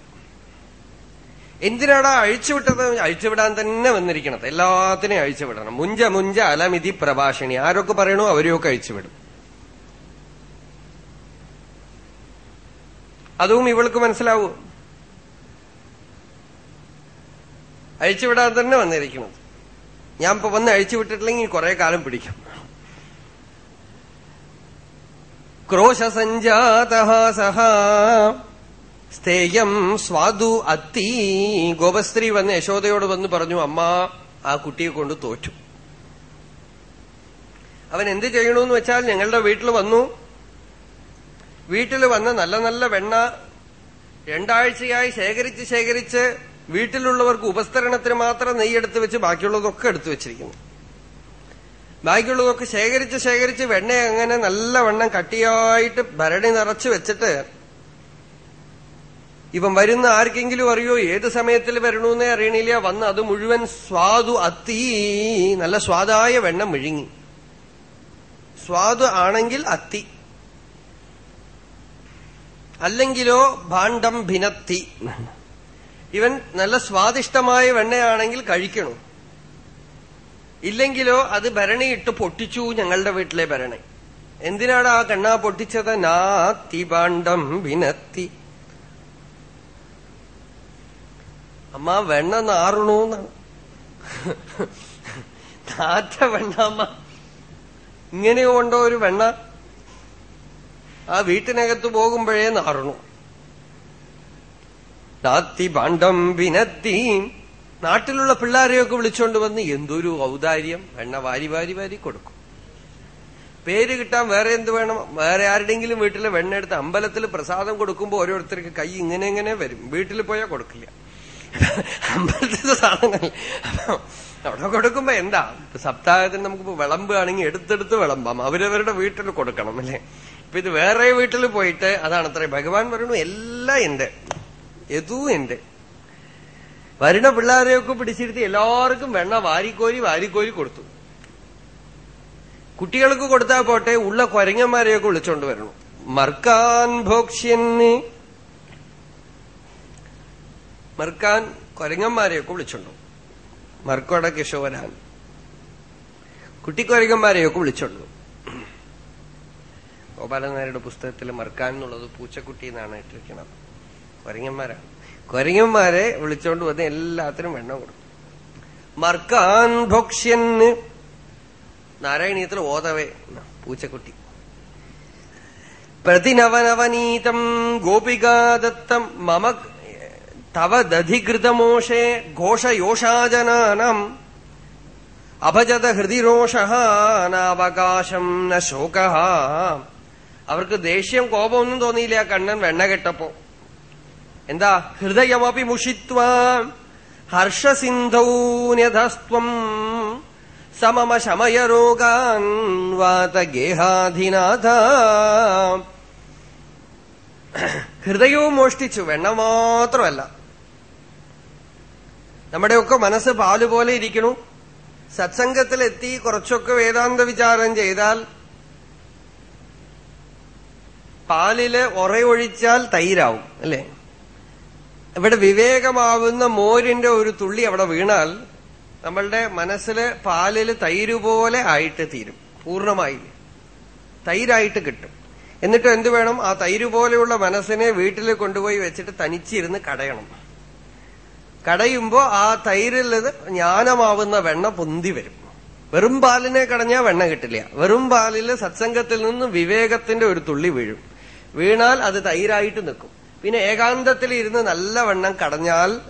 എന്തിനാടാ അഴിച്ചുവിട്ടത്? അഴിച്ചുവിടാൻ തന്നെ വന്നിരിക്കണത്. എല്ലാത്തിനെയും അഴിച്ചുവിടണം. മുഞ്ച മുഞ്ച അലമിതി പ്രഭാഷണി. ആരൊക്കെ പറയണോ അവരെയൊക്കെ അഴിച്ചുവിടും. അതും ഇവൾക്ക് മനസ്സിലാവൂ. അഴിച്ചുവിടാൻ തന്നെ വന്നിരിക്കുന്നത് ഞാൻ ഇപ്പൊ വന്ന് അഴിച്ചുവിട്ടിട്ടില്ലെങ്കിൽ കുറെ കാലം പിടിക്കും. ക്രോശസഞ്ജാത സഹ സ്ഥേയം സ്വാദു അത്തി. ഗോപസ്ത്രീ വന്ന് യശോദയോട് വന്ന് പറഞ്ഞു അമ്മ ആ കുട്ടിയെ കൊണ്ട് തോറ്റു. അവൻ എന്ത് ചെയ്യണമെന്ന് വെച്ചാൽ ഞങ്ങളുടെ വീട്ടിൽ വന്നു. വീട്ടിൽ വന്ന നല്ല നല്ല വെണ്ണ രണ്ടാഴ്ചയായി ശേഖരിച്ച് ശേഖരിച്ച് വീട്ടിലുള്ളവർക്ക് ഉപസ്തരണത്തിന് മാത്രം നെയ്യെടുത്ത് വെച്ച് ബാക്കിയുള്ളതൊക്കെ എടുത്തു വെച്ചിരിക്കുന്നു. ബാക്കിയുള്ളതൊക്കെ ശേഖരിച്ച് ശേഖരിച്ച് വെണ്ണ അങ്ങനെ നല്ല വണ്ണം കട്ടിയായിട്ട് ഭരണി നിറച്ച് വെച്ചിട്ട് ഇവൻ വരുന്ന ആർക്കെങ്കിലും അറിയോ? ഏത് സമയത്തിൽ വരണമെന്നേ അറിയണില്ല. വന്ന് അത് മുഴുവൻ സ്വാദു അത്തി നല്ല സ്വാദായ വെണ്ണം മുഴുങ്ങി. സ്വാദു ആണെങ്കിൽ അത്തി. അല്ലെങ്കിലോ ഭാണ്ഡം ഭിനത്തി. ഇവൻ നല്ല സ്വാദിഷ്ടമായ വെണ്ണയാണെങ്കിൽ കഴിക്കണം? ഇല്ലെങ്കിലോ അത് ഭരണിയിട്ട് പൊട്ടിച്ചു ഞങ്ങളുടെ വീട്ടിലെ ഭരണി. എന്തിനാണ് ആ കണ്ണാ പൊട്ടിച്ചത്? നാത്തി ഭാണ്ഡം ഭിനത്തി. അമ്മ വെണ്ണ നാറണൂന്നാണ് നാറ്റ വെണ്ണ അമ്മ. ഇങ്ങനെ കൊണ്ടോ ഒരു വെണ്ണ? ആ വീട്ടിനകത്ത് പോകുമ്പോഴേ നാറണു താത്തി ഭാണ്ഡം വിനത്തി. നാട്ടിലുള്ള പിള്ളേരെയൊക്കെ വിളിച്ചോണ്ട് വന്ന് എന്തൊരു ഔദാര്യം. വെണ്ണ വാരി വാരി വാരി കൊടുക്കും. പേര് കിട്ടാൻ വേറെ എന്ത് വേണം? വേറെ ആരുടെങ്കിലും വീട്ടിൽ വെണ്ണ എടുത്ത് അമ്പലത്തിൽ പ്രസാദം കൊടുക്കുമ്പോൾ ഓരോരുത്തർക്ക് കൈ ഇങ്ങനെ ഇങ്ങനെ വരും. വീട്ടിൽ പോയാൽ കൊടുക്കില്ല. അമ്പലത്തിലെ സാധനങ്ങൾ. അവിടെ കൊടുക്കുമ്പോ എന്താ? സപ്താഹത്തിന് നമുക്ക് വിളമ്പുകയാണെങ്കിൽ എടുത്തെടുത്ത് വിളമ്പാം. അവരവരുടെ വീട്ടിൽ കൊടുക്കണം അല്ലേ? ഇപ്പൊ ഇത് വേറെ വീട്ടിൽ പോയിട്ട് അതാണ് അത്ര ഭഗവാൻ പറയണു എല്ലാം എന്റെ എതും എന്റെ വരുന്ന പിള്ളേരെയൊക്കെ പിടിച്ചിരുത്തി എല്ലാവർക്കും വെണ്ണ വാരിക്കോരി വാരിക്കോരി കൊടുത്തു. കുട്ടികൾക്ക് കൊടുത്താൽ പോട്ടെ ഉള്ള കൊരങ്ങന്മാരെയൊക്കെ വിളിച്ചോണ്ട് വരണം. മർക്കാൻ ഭോക്ഷ്യന് മർക്കാൻ കൊരങ്ങന്മാരെയൊക്കെ വിളിച്ചുണ്ടോ? മർക്കോട കിഷോരാൻ. കുട്ടിക്കൊരങ്ങന്മാരെയൊക്കെ വിളിച്ചുണ്ടോ? ഗോപാലനാരുടെ പുസ്തകത്തിൽ മർക്കാൻ എന്നുള്ളത് പൂച്ചക്കുട്ടി എന്നാണ് ഇട്ടിരിക്കുന്നത്. കൊരങ്ങന്മാരാണ്. കൊരങ്ങന്മാരെ വിളിച്ചോണ്ട് വന്ന് എല്ലാത്തിനും വെണ്ണ കൊടുക്കും മർക്കാൻ ഭോക്ഷ്യന് നാരായണീയത്തിൽ ഓതവേ പൂച്ചക്കുട്ടി. പ്രതിനവനവനീതം ഗോപികാദത്തം മമ തവ ദധികൃതമോഷേ ഘോഷയോഷാജനാനം. അഭജത ഹൃദിരോഷ നാവകാശം ന ശോക അവർക്ക് ദേഷ്യം കോപമൊന്നും തോന്നിയില്ല. കണ്ണൻ വെണ്ണ കെട്ടപ്പോ. എന്താ? ഹൃദയമപി മുഷിത്വ. ഹർഷസിന്ധൗന്യഥസ്ത്വം സമമ ശമയരോഗാൻ വാതഗേഹാധിനാഥ. ഹൃദയവും മോഷ്ടിച്ചു. വെണ്ണ മാത്രമല്ല. നമ്മുടെയൊക്കെ മനസ്സ് പാൽ പോലെ ഇരിക്കണു. സത്സംഗത്തിലെത്തി കുറച്ചൊക്കെ വേദാന്ത വിചാരം ചെയ്താൽ പാലിൽ ഒറയൊഴിച്ചാൽ തൈരാവും അല്ലേ? ഇവിടെ വിവേകമാവുന്ന മോരിന്റെ ഒരു തുള്ളി അവിടെ വീണാൽ നമ്മളുടെ മനസ്സിൽ പാലിൽ തൈര് പോലെ ആയിട്ട് തീരും പൂർണമായി. തൈരായിട്ട് കിട്ടും. എന്നിട്ട് എന്തു വേണം? ആ തൈര് പോലെയുള്ള മനസ്സിനെ വീട്ടിൽ കൊണ്ടുപോയി വെച്ചിട്ട് തനിച്ചിരുന്ന് കടയണം. കടയുമ്പോ ആ തൈരിൽ ജ്ഞാനമാവുന്ന വെണ്ണ പൊന്തി വരും. വെറും പാലിനെ കടഞ്ഞാൽ വെണ്ണ കിട്ടില്ല. വെറും പാലിൽ സത്സംഗത്തിൽ നിന്ന് വിവേകത്തിന്റെ ഒരു തുള്ളി വീഴും. വീണാൽ അത് തൈരായിട്ട് നിൽക്കും. പിന്നെ ഏകാന്തത്തിൽ ഇരുന്ന് നല്ല വണ്ണം കടഞ്ഞാൽ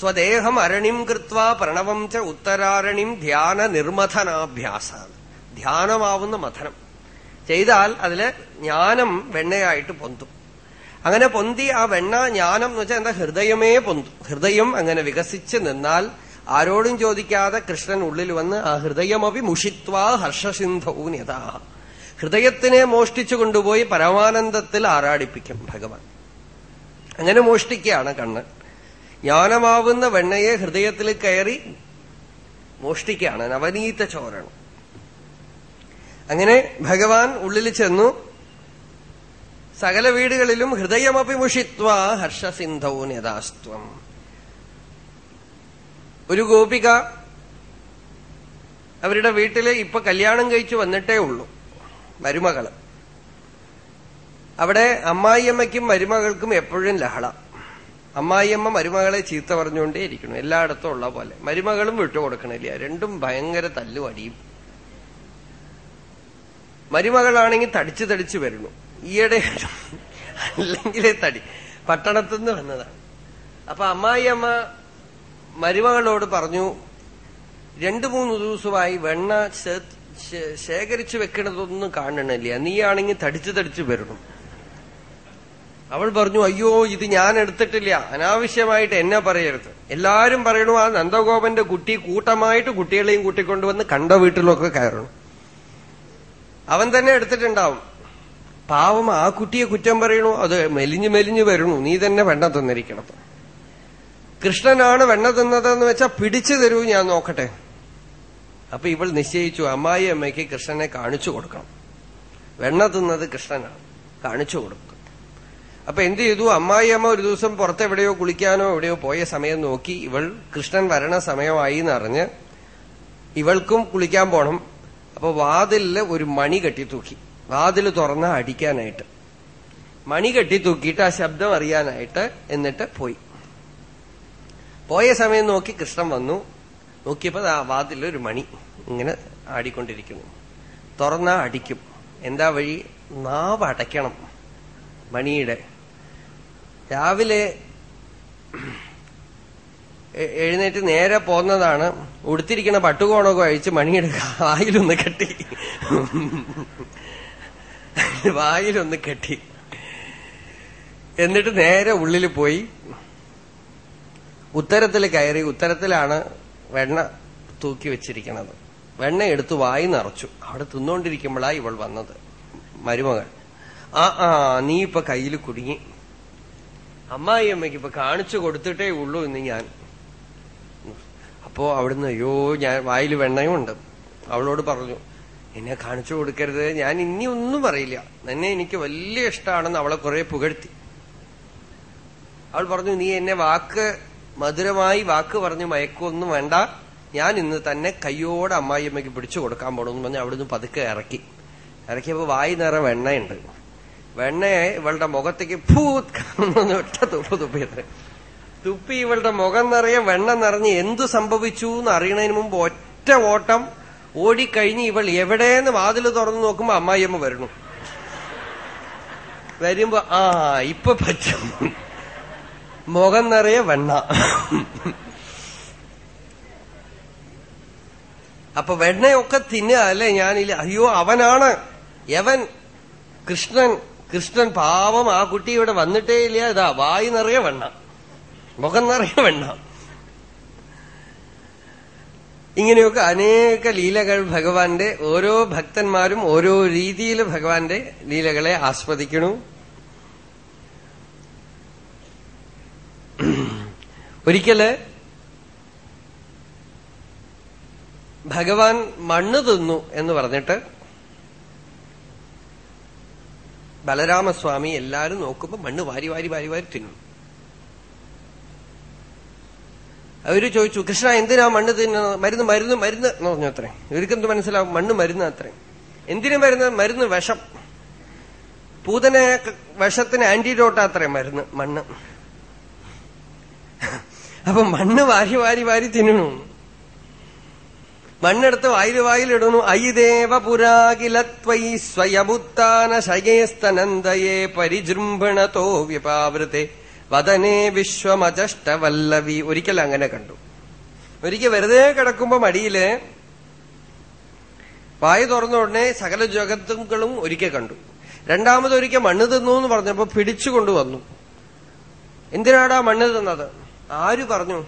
സ്വദേഹം അരണിം കൃത്വ പ്രണവം ച ഉത്തരാരണിം ധ്യാന നിർമഥനാഭ്യാസ ധ്യാനമാവുന്ന മഥനം. ചെയ്താൽ അതിലെ ജ്ഞാനം വെണ്ണയായിട്ട് പൊന്തും. അങ്ങനെ പൊന്തി ആ വെണ്ണ ജ്ഞാനം എന്ന് വെച്ചാൽ എന്താ ഹൃദയമേ പൊന്തു. ഹൃദയം അങ്ങനെ വികസിച്ച് നിന്നാൽ ആരോടും ചോദിക്കാതെ കൃഷ്ണൻ ഉള്ളിൽ വന്ന് ആ ഹൃദയമവി മുഷിത്വ ഹർഷസിന്ധവും യഥാ ഹൃദയത്തിനെ മോഷ്ടിച്ചു കൊണ്ടുപോയി പരമാനന്ദത്തിൽ ആറാടിപ്പിക്കും ഭഗവാൻ. അങ്ങനെ മോഷ്ടിക്കുകയാണ് കണ്ണൻ ജ്ഞാനമാവുന്ന വെണ്ണയെ ഹൃദയത്തിൽ കയറി മോഷ്ടിക്കുകയാണ്. നവനീത ചോരണം. അങ്ങനെ ഭഗവാൻ ഉള്ളിൽ ചെന്നു. സകല വീടുകളിലും ഹൃദയമഭിമുഷിത്വ ഹർഷസിന്ധവും യഥാസ്ത്വം ഒരു ഗോപിക അവരുടെ വീട്ടിൽ ഇപ്പൊ കല്യാണം കഴിച്ചു വന്നിട്ടേ ഉള്ളൂ മരുമകൾ. അവിടെ അമ്മായിയമ്മയ്ക്കും മരുമകൾക്കും എപ്പോഴും ലഹള. അമ്മായിയമ്മ മരുമകളെ ചീത്ത പറഞ്ഞുകൊണ്ടേയിരിക്കുന്നു എല്ലായിടത്തും ഉള്ള പോലെ. മരുമകളും വിട്ടുകൊടുക്കണില്ല രണ്ടും ഭയങ്കര തല്ലുവടിയും. മരുമകളാണെങ്കിൽ തടിച്ചു തടിച്ചു വരുന്നു. ഈയിടെ അല്ലെങ്കിലേ തടി. പട്ടണത്തുനിന്ന് വന്നതാണ് അപ്പൊ അമ്മായിയമ്മ മരുമകളോട് പറഞ്ഞു രണ്ടു മൂന്ന് ദിവസമായി വെണ്ണ ശേഖരിച്ചു വെക്കണതൊന്നും കാണണില്ല. നീയാണെങ്കിൽ തടിച്ചു തടിച്ചു വരണം. അവൾ പറഞ്ഞു അയ്യോ ഇത് ഞാൻ എടുത്തിട്ടില്ല. അനാവശ്യമായിട്ട് എന്നെ പറയരുത്. എല്ലാരും പറയണു ആ നന്ദഗോപന്റെ കുട്ടി കൂട്ടമായിട്ട് കുട്ടികളെയും കൂട്ടിക്കൊണ്ടുവന്ന് കണ്ട വീട്ടിലൊക്കെ കയറണം. അവൻ തന്നെ എടുത്തിട്ടുണ്ടാവും. പാവം ആ കുട്ടിയെ കുറ്റം പറയണു? അത് മെലിഞ്ഞു മെലിഞ്ഞു വരണു നീ തന്നെ വെണ്ണ തന്നിരിക്കണം. കൃഷ്ണനാണ് വെണ്ണ തിന്നതെന്ന് വെച്ചാ പിടിച്ചു തരൂ ഞാൻ നോക്കട്ടെ. അപ്പൊ ഇവൾ നിശ്ചയിച്ചു അമ്മായി അമ്മയ്ക്ക് കൃഷ്ണനെ കാണിച്ചു കൊടുക്കണം. വെണ്ണ തിന്നത് കൃഷ്ണനാണ്. കാണിച്ചു കൊടുക്കും. അപ്പൊ എന്ത് ചെയ്തു? അമ്മായി അമ്മ ഒരു ദിവസം പുറത്തെവിടെയോ കുളിക്കാനോ എവിടെയോ പോയ സമയം നോക്കി ഇവൾ കൃഷ്ണൻ വരണ സമയമായി എന്നറിഞ്ഞ് ഇവൾക്കും കുളിക്കാൻ പോണം. അപ്പൊ വാതിലിൽ ഒരു മണി കെട്ടി തൂക്കി. വാതിൽ തുറന്ന അടിക്കാനായിട്ട്. മണി കെട്ടി തൂക്കിയിട്ട് ആ ശബ്ദം അറിയാനായിട്ട് എന്നിട്ട് പോയി. പോയ സമയം നോക്കി കൃഷ്ണൻ വന്നു. നോക്കിയപ്പോ ആ വാതിലൊരു മണി ഇങ്ങനെ ആടിക്കൊണ്ടിരിക്കുന്നു. തുറന്നാ അടിക്കും. എന്താ വഴി? നാവ് അടയ്ക്കണം മണിയുടെ. രാവിലെ എഴുന്നേറ്റ് നേരെ പോന്നതാണ്. ഉടുത്തിരിക്കുന്ന പട്ടുകോണൊക്കെ അഴിച്ച് മണിയെടുക്കുക വായിലൊന്ന് കെട്ടി. വായിലൊന്ന് കെട്ടി. എന്നിട്ട് നേരെ ഉള്ളിൽ പോയി. ഉത്തരത്തിൽ കയറി ഉത്തരത്തിലാണ് വെണ്ണ തൂക്കി വെച്ചിരിക്കുന്നത് വെണ്ണ എടുത്ത് വായി നിറച്ചു. അവിടെ തിന്നുകൊണ്ടിരിക്കുമ്പോഴാ ഇവൾ വന്നത് മരുമകൾ. ആ ആ നീ ഇപ്പൊ കയ്യിൽ കുടുങ്ങി. അമ്മായി അമ്മയ്ക്ക് ഇപ്പൊ കാണിച്ചു കൊടുത്തിട്ടേ ഉള്ളൂ ഇന്ന് ഞാൻ. അപ്പോ അവിടുന്ന് അയ്യോ ഞാൻ വായിൽ വെണ്ണയുമുണ്ട്. അവളോട് പറഞ്ഞു എന്നെ കാണിച്ചു കൊടുക്കരുത്. ഞാൻ ഇനി ഒന്നും അറിയില്ല എന്നെ എനിക്ക് വലിയ ഇഷ്ടമാണെന്ന് അവളെ കുറെ പുകഴ്ത്തി. അവൾ പറഞ്ഞു നീ എന്നെ വാക്ക് മധുരമായി വാക്ക് പറഞ്ഞ് മയക്കൊന്നും വേണ്ട. ഞാൻ ഇന്ന് തന്നെ കയ്യോടെ അമ്മായിയമ്മയ്ക്ക് പിടിച്ചു കൊടുക്കാൻ പോണെന്ന് പറഞ്ഞ് അവിടുന്ന് പതുക്കെ ഇറക്കി. ഇറക്കിയപ്പോ വായി നിറ വെണ്ണയുണ്ട്. വെണ്ണയെ ഇവളുടെ മുഖത്തേക്ക് ഭൂത് ഒറ്റ തുപ്പ് തുപ്പിയത് തുപ്പി ഇവളുടെ മുഖം നിറയെ വെണ്ണ നിറഞ്ഞ് എന്തു സംഭവിച്ചു എന്ന് അറിയണതിന് മുമ്പ് ഒറ്റ ഓട്ടം ഓടിക്കഴിഞ്ഞ് ഇവൾ എവിടെയെന്ന് വാതിൽ തുറന്നു നോക്കുമ്പോ അമ്മായിയമ്മ വരണു വരുമ്പോ ആ ഇപ്പൊ പറ്റും. മുഖം നിറയെ വെണ്ണ. അപ്പൊ വെണ്ണയൊക്കെ തിന്നുക അല്ലേ ഞാനില്ല അയ്യോ അവനാണ്. യവൻ കൃഷ്ണൻ കൃഷ്ണൻ പാവം ആ കുട്ടി ഇവിടെ വന്നിട്ടേ ഇല്ല. ഇതാ വായി നിറയെ വെണ്ണ. മുഖം നിറയെ വെണ്ണ. ഇങ്ങനെയൊക്കെ അനേക ലീലകൾ ഭഗവാന്റെ ഓരോ ഭക്തന്മാരും ഓരോ രീതിയിൽ ഭഗവാന്റെ ലീലകളെ ആസ്വദിക്കണു ഒരിക്കൽ ഭഗവാൻ മണ്ണ് തിന്നു എന്ന് പറഞ്ഞിട്ട് ബലരാമസ്വാമി എല്ലാരും നോക്കുമ്പോ മണ്ണ് വാരി വാരി വാരി വാരി തിന്നു അവർ ചോദിച്ചു കൃഷ്ണ എന്തിനാ മണ്ണ് തിന്നുന്നത്? മരുന്ന് മരുന്ന് മരുന്ന്? എന്ന് പറഞ്ഞു അത്രേ ഇവർക്കെന്ത് മനസ്സിലാവും? മണ്ണ് മരുന്ന് അത്രേ എന്തിനു മരുന്ന്? മരുന്ന് വിഷം. പൂതന വിഷത്തിന് ആന്റിഡോട്ട് അത്രേ മരുന്ന് മണ്ണ്. അപ്പൊ മണ്ണ് വാരി വാരി വാരി തിന്നണു. മണ്ണെടുത്ത് വായിൽ വായിലിടണു അയിദേവ പുരാകിലത്വൈ സ്വയമുത്താന ശയേസ്തനന്ദയെ പരിജൃംഭണതോ വിപാവൃത്തെ വദനേ വിശ്വമജഷ്ടവല്ലവി. ഒരിക്കൽ അങ്ങനെ കണ്ടു. ഒരിക്കൽ വെറുതെ കിടക്കുമ്പോ മടിയിൽ വായു തുറന്ന ഉടനെ സകല ജഗത്തുക്കളും ഒരിക്കൽ കണ്ടു. രണ്ടാമതൊരിക്കൽ മണ്ണ് തിന്നു എന്ന് പറഞ്ഞപ്പോ പിടിച്ചു കൊണ്ടുവന്നു. എന്തിനാടാ മണ്ണ് തിന്നത്? ആര് പറഞ്ഞു?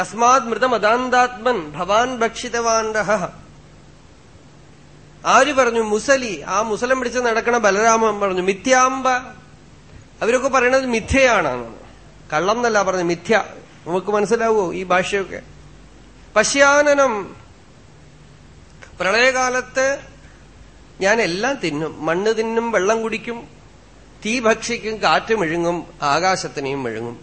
കസ്മാത് മൃതമതാന്താത്മൻ ഭവാൻ ഭക്ഷിതവാൻഡഹ ആര് പറഞ്ഞു? മുസലി. ആ മുസലം പിടിച്ച് നടക്കണ ബലരാമൻ പറഞ്ഞു മിഥ്യാമ്പ അവരൊക്കെ പറയണത് മിഥ്യയാണ്. കള്ളം എന്നല്ല പറഞ്ഞു മിഥ്യ. നമുക്ക് മനസ്സിലാവോ ഈ ഭാഷയൊക്കെ? പശ്യാനനം. പ്രളയകാലത്ത് ഞാൻ എല്ലാം തിന്നും. മണ്ണ് തിന്നും വെള്ളം കുടിക്കും തീ ഭക്ഷിക്കും കാറ്റ് മെഴുങ്ങും ആകാശത്തിനെയും മെഴുങ്ങും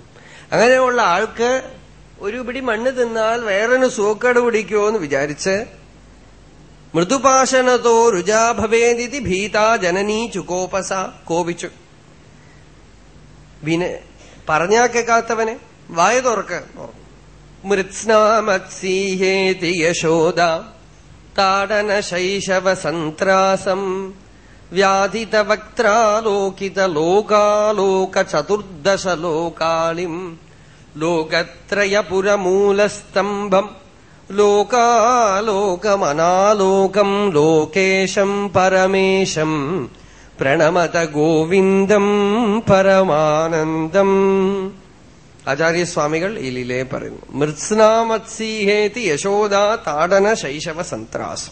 അങ്ങനെയുള്ള ആൾക്ക് ഒരു പിടി മണ്ണ് തിന്നാൽ വേറൊരു സൂക്കേട് പിടിക്കുമോ എന്ന് വിചാരിച്ച് മൃദുപാശനതോ രുജാഭവേദിതി ഭീതാ ജനനീ ചുകോപസ കോപിച്ചു. വിന പറഞ്ഞാ കേൾക്കാത്തവനെ വായ തുറക്ക. മൃത്സ്നാമത്സീഹേതി യശോദ താടന ശൈശവ സന്ത്രാസം വ്യാധിത വക്ത്രാലോകിത ലോകാലോക ചതുർദശ ലോകാളിം പ്രണമത ഗോവിന്ദം പരമാനന്ദം. ആചാര്യസ്വാമികൾ ഈ ലീലയെ പറയുന്നു. മൃത്സ്നാമത്സീഹേതി യശോദ താടന ശൈശവ സന്ത്രാസം.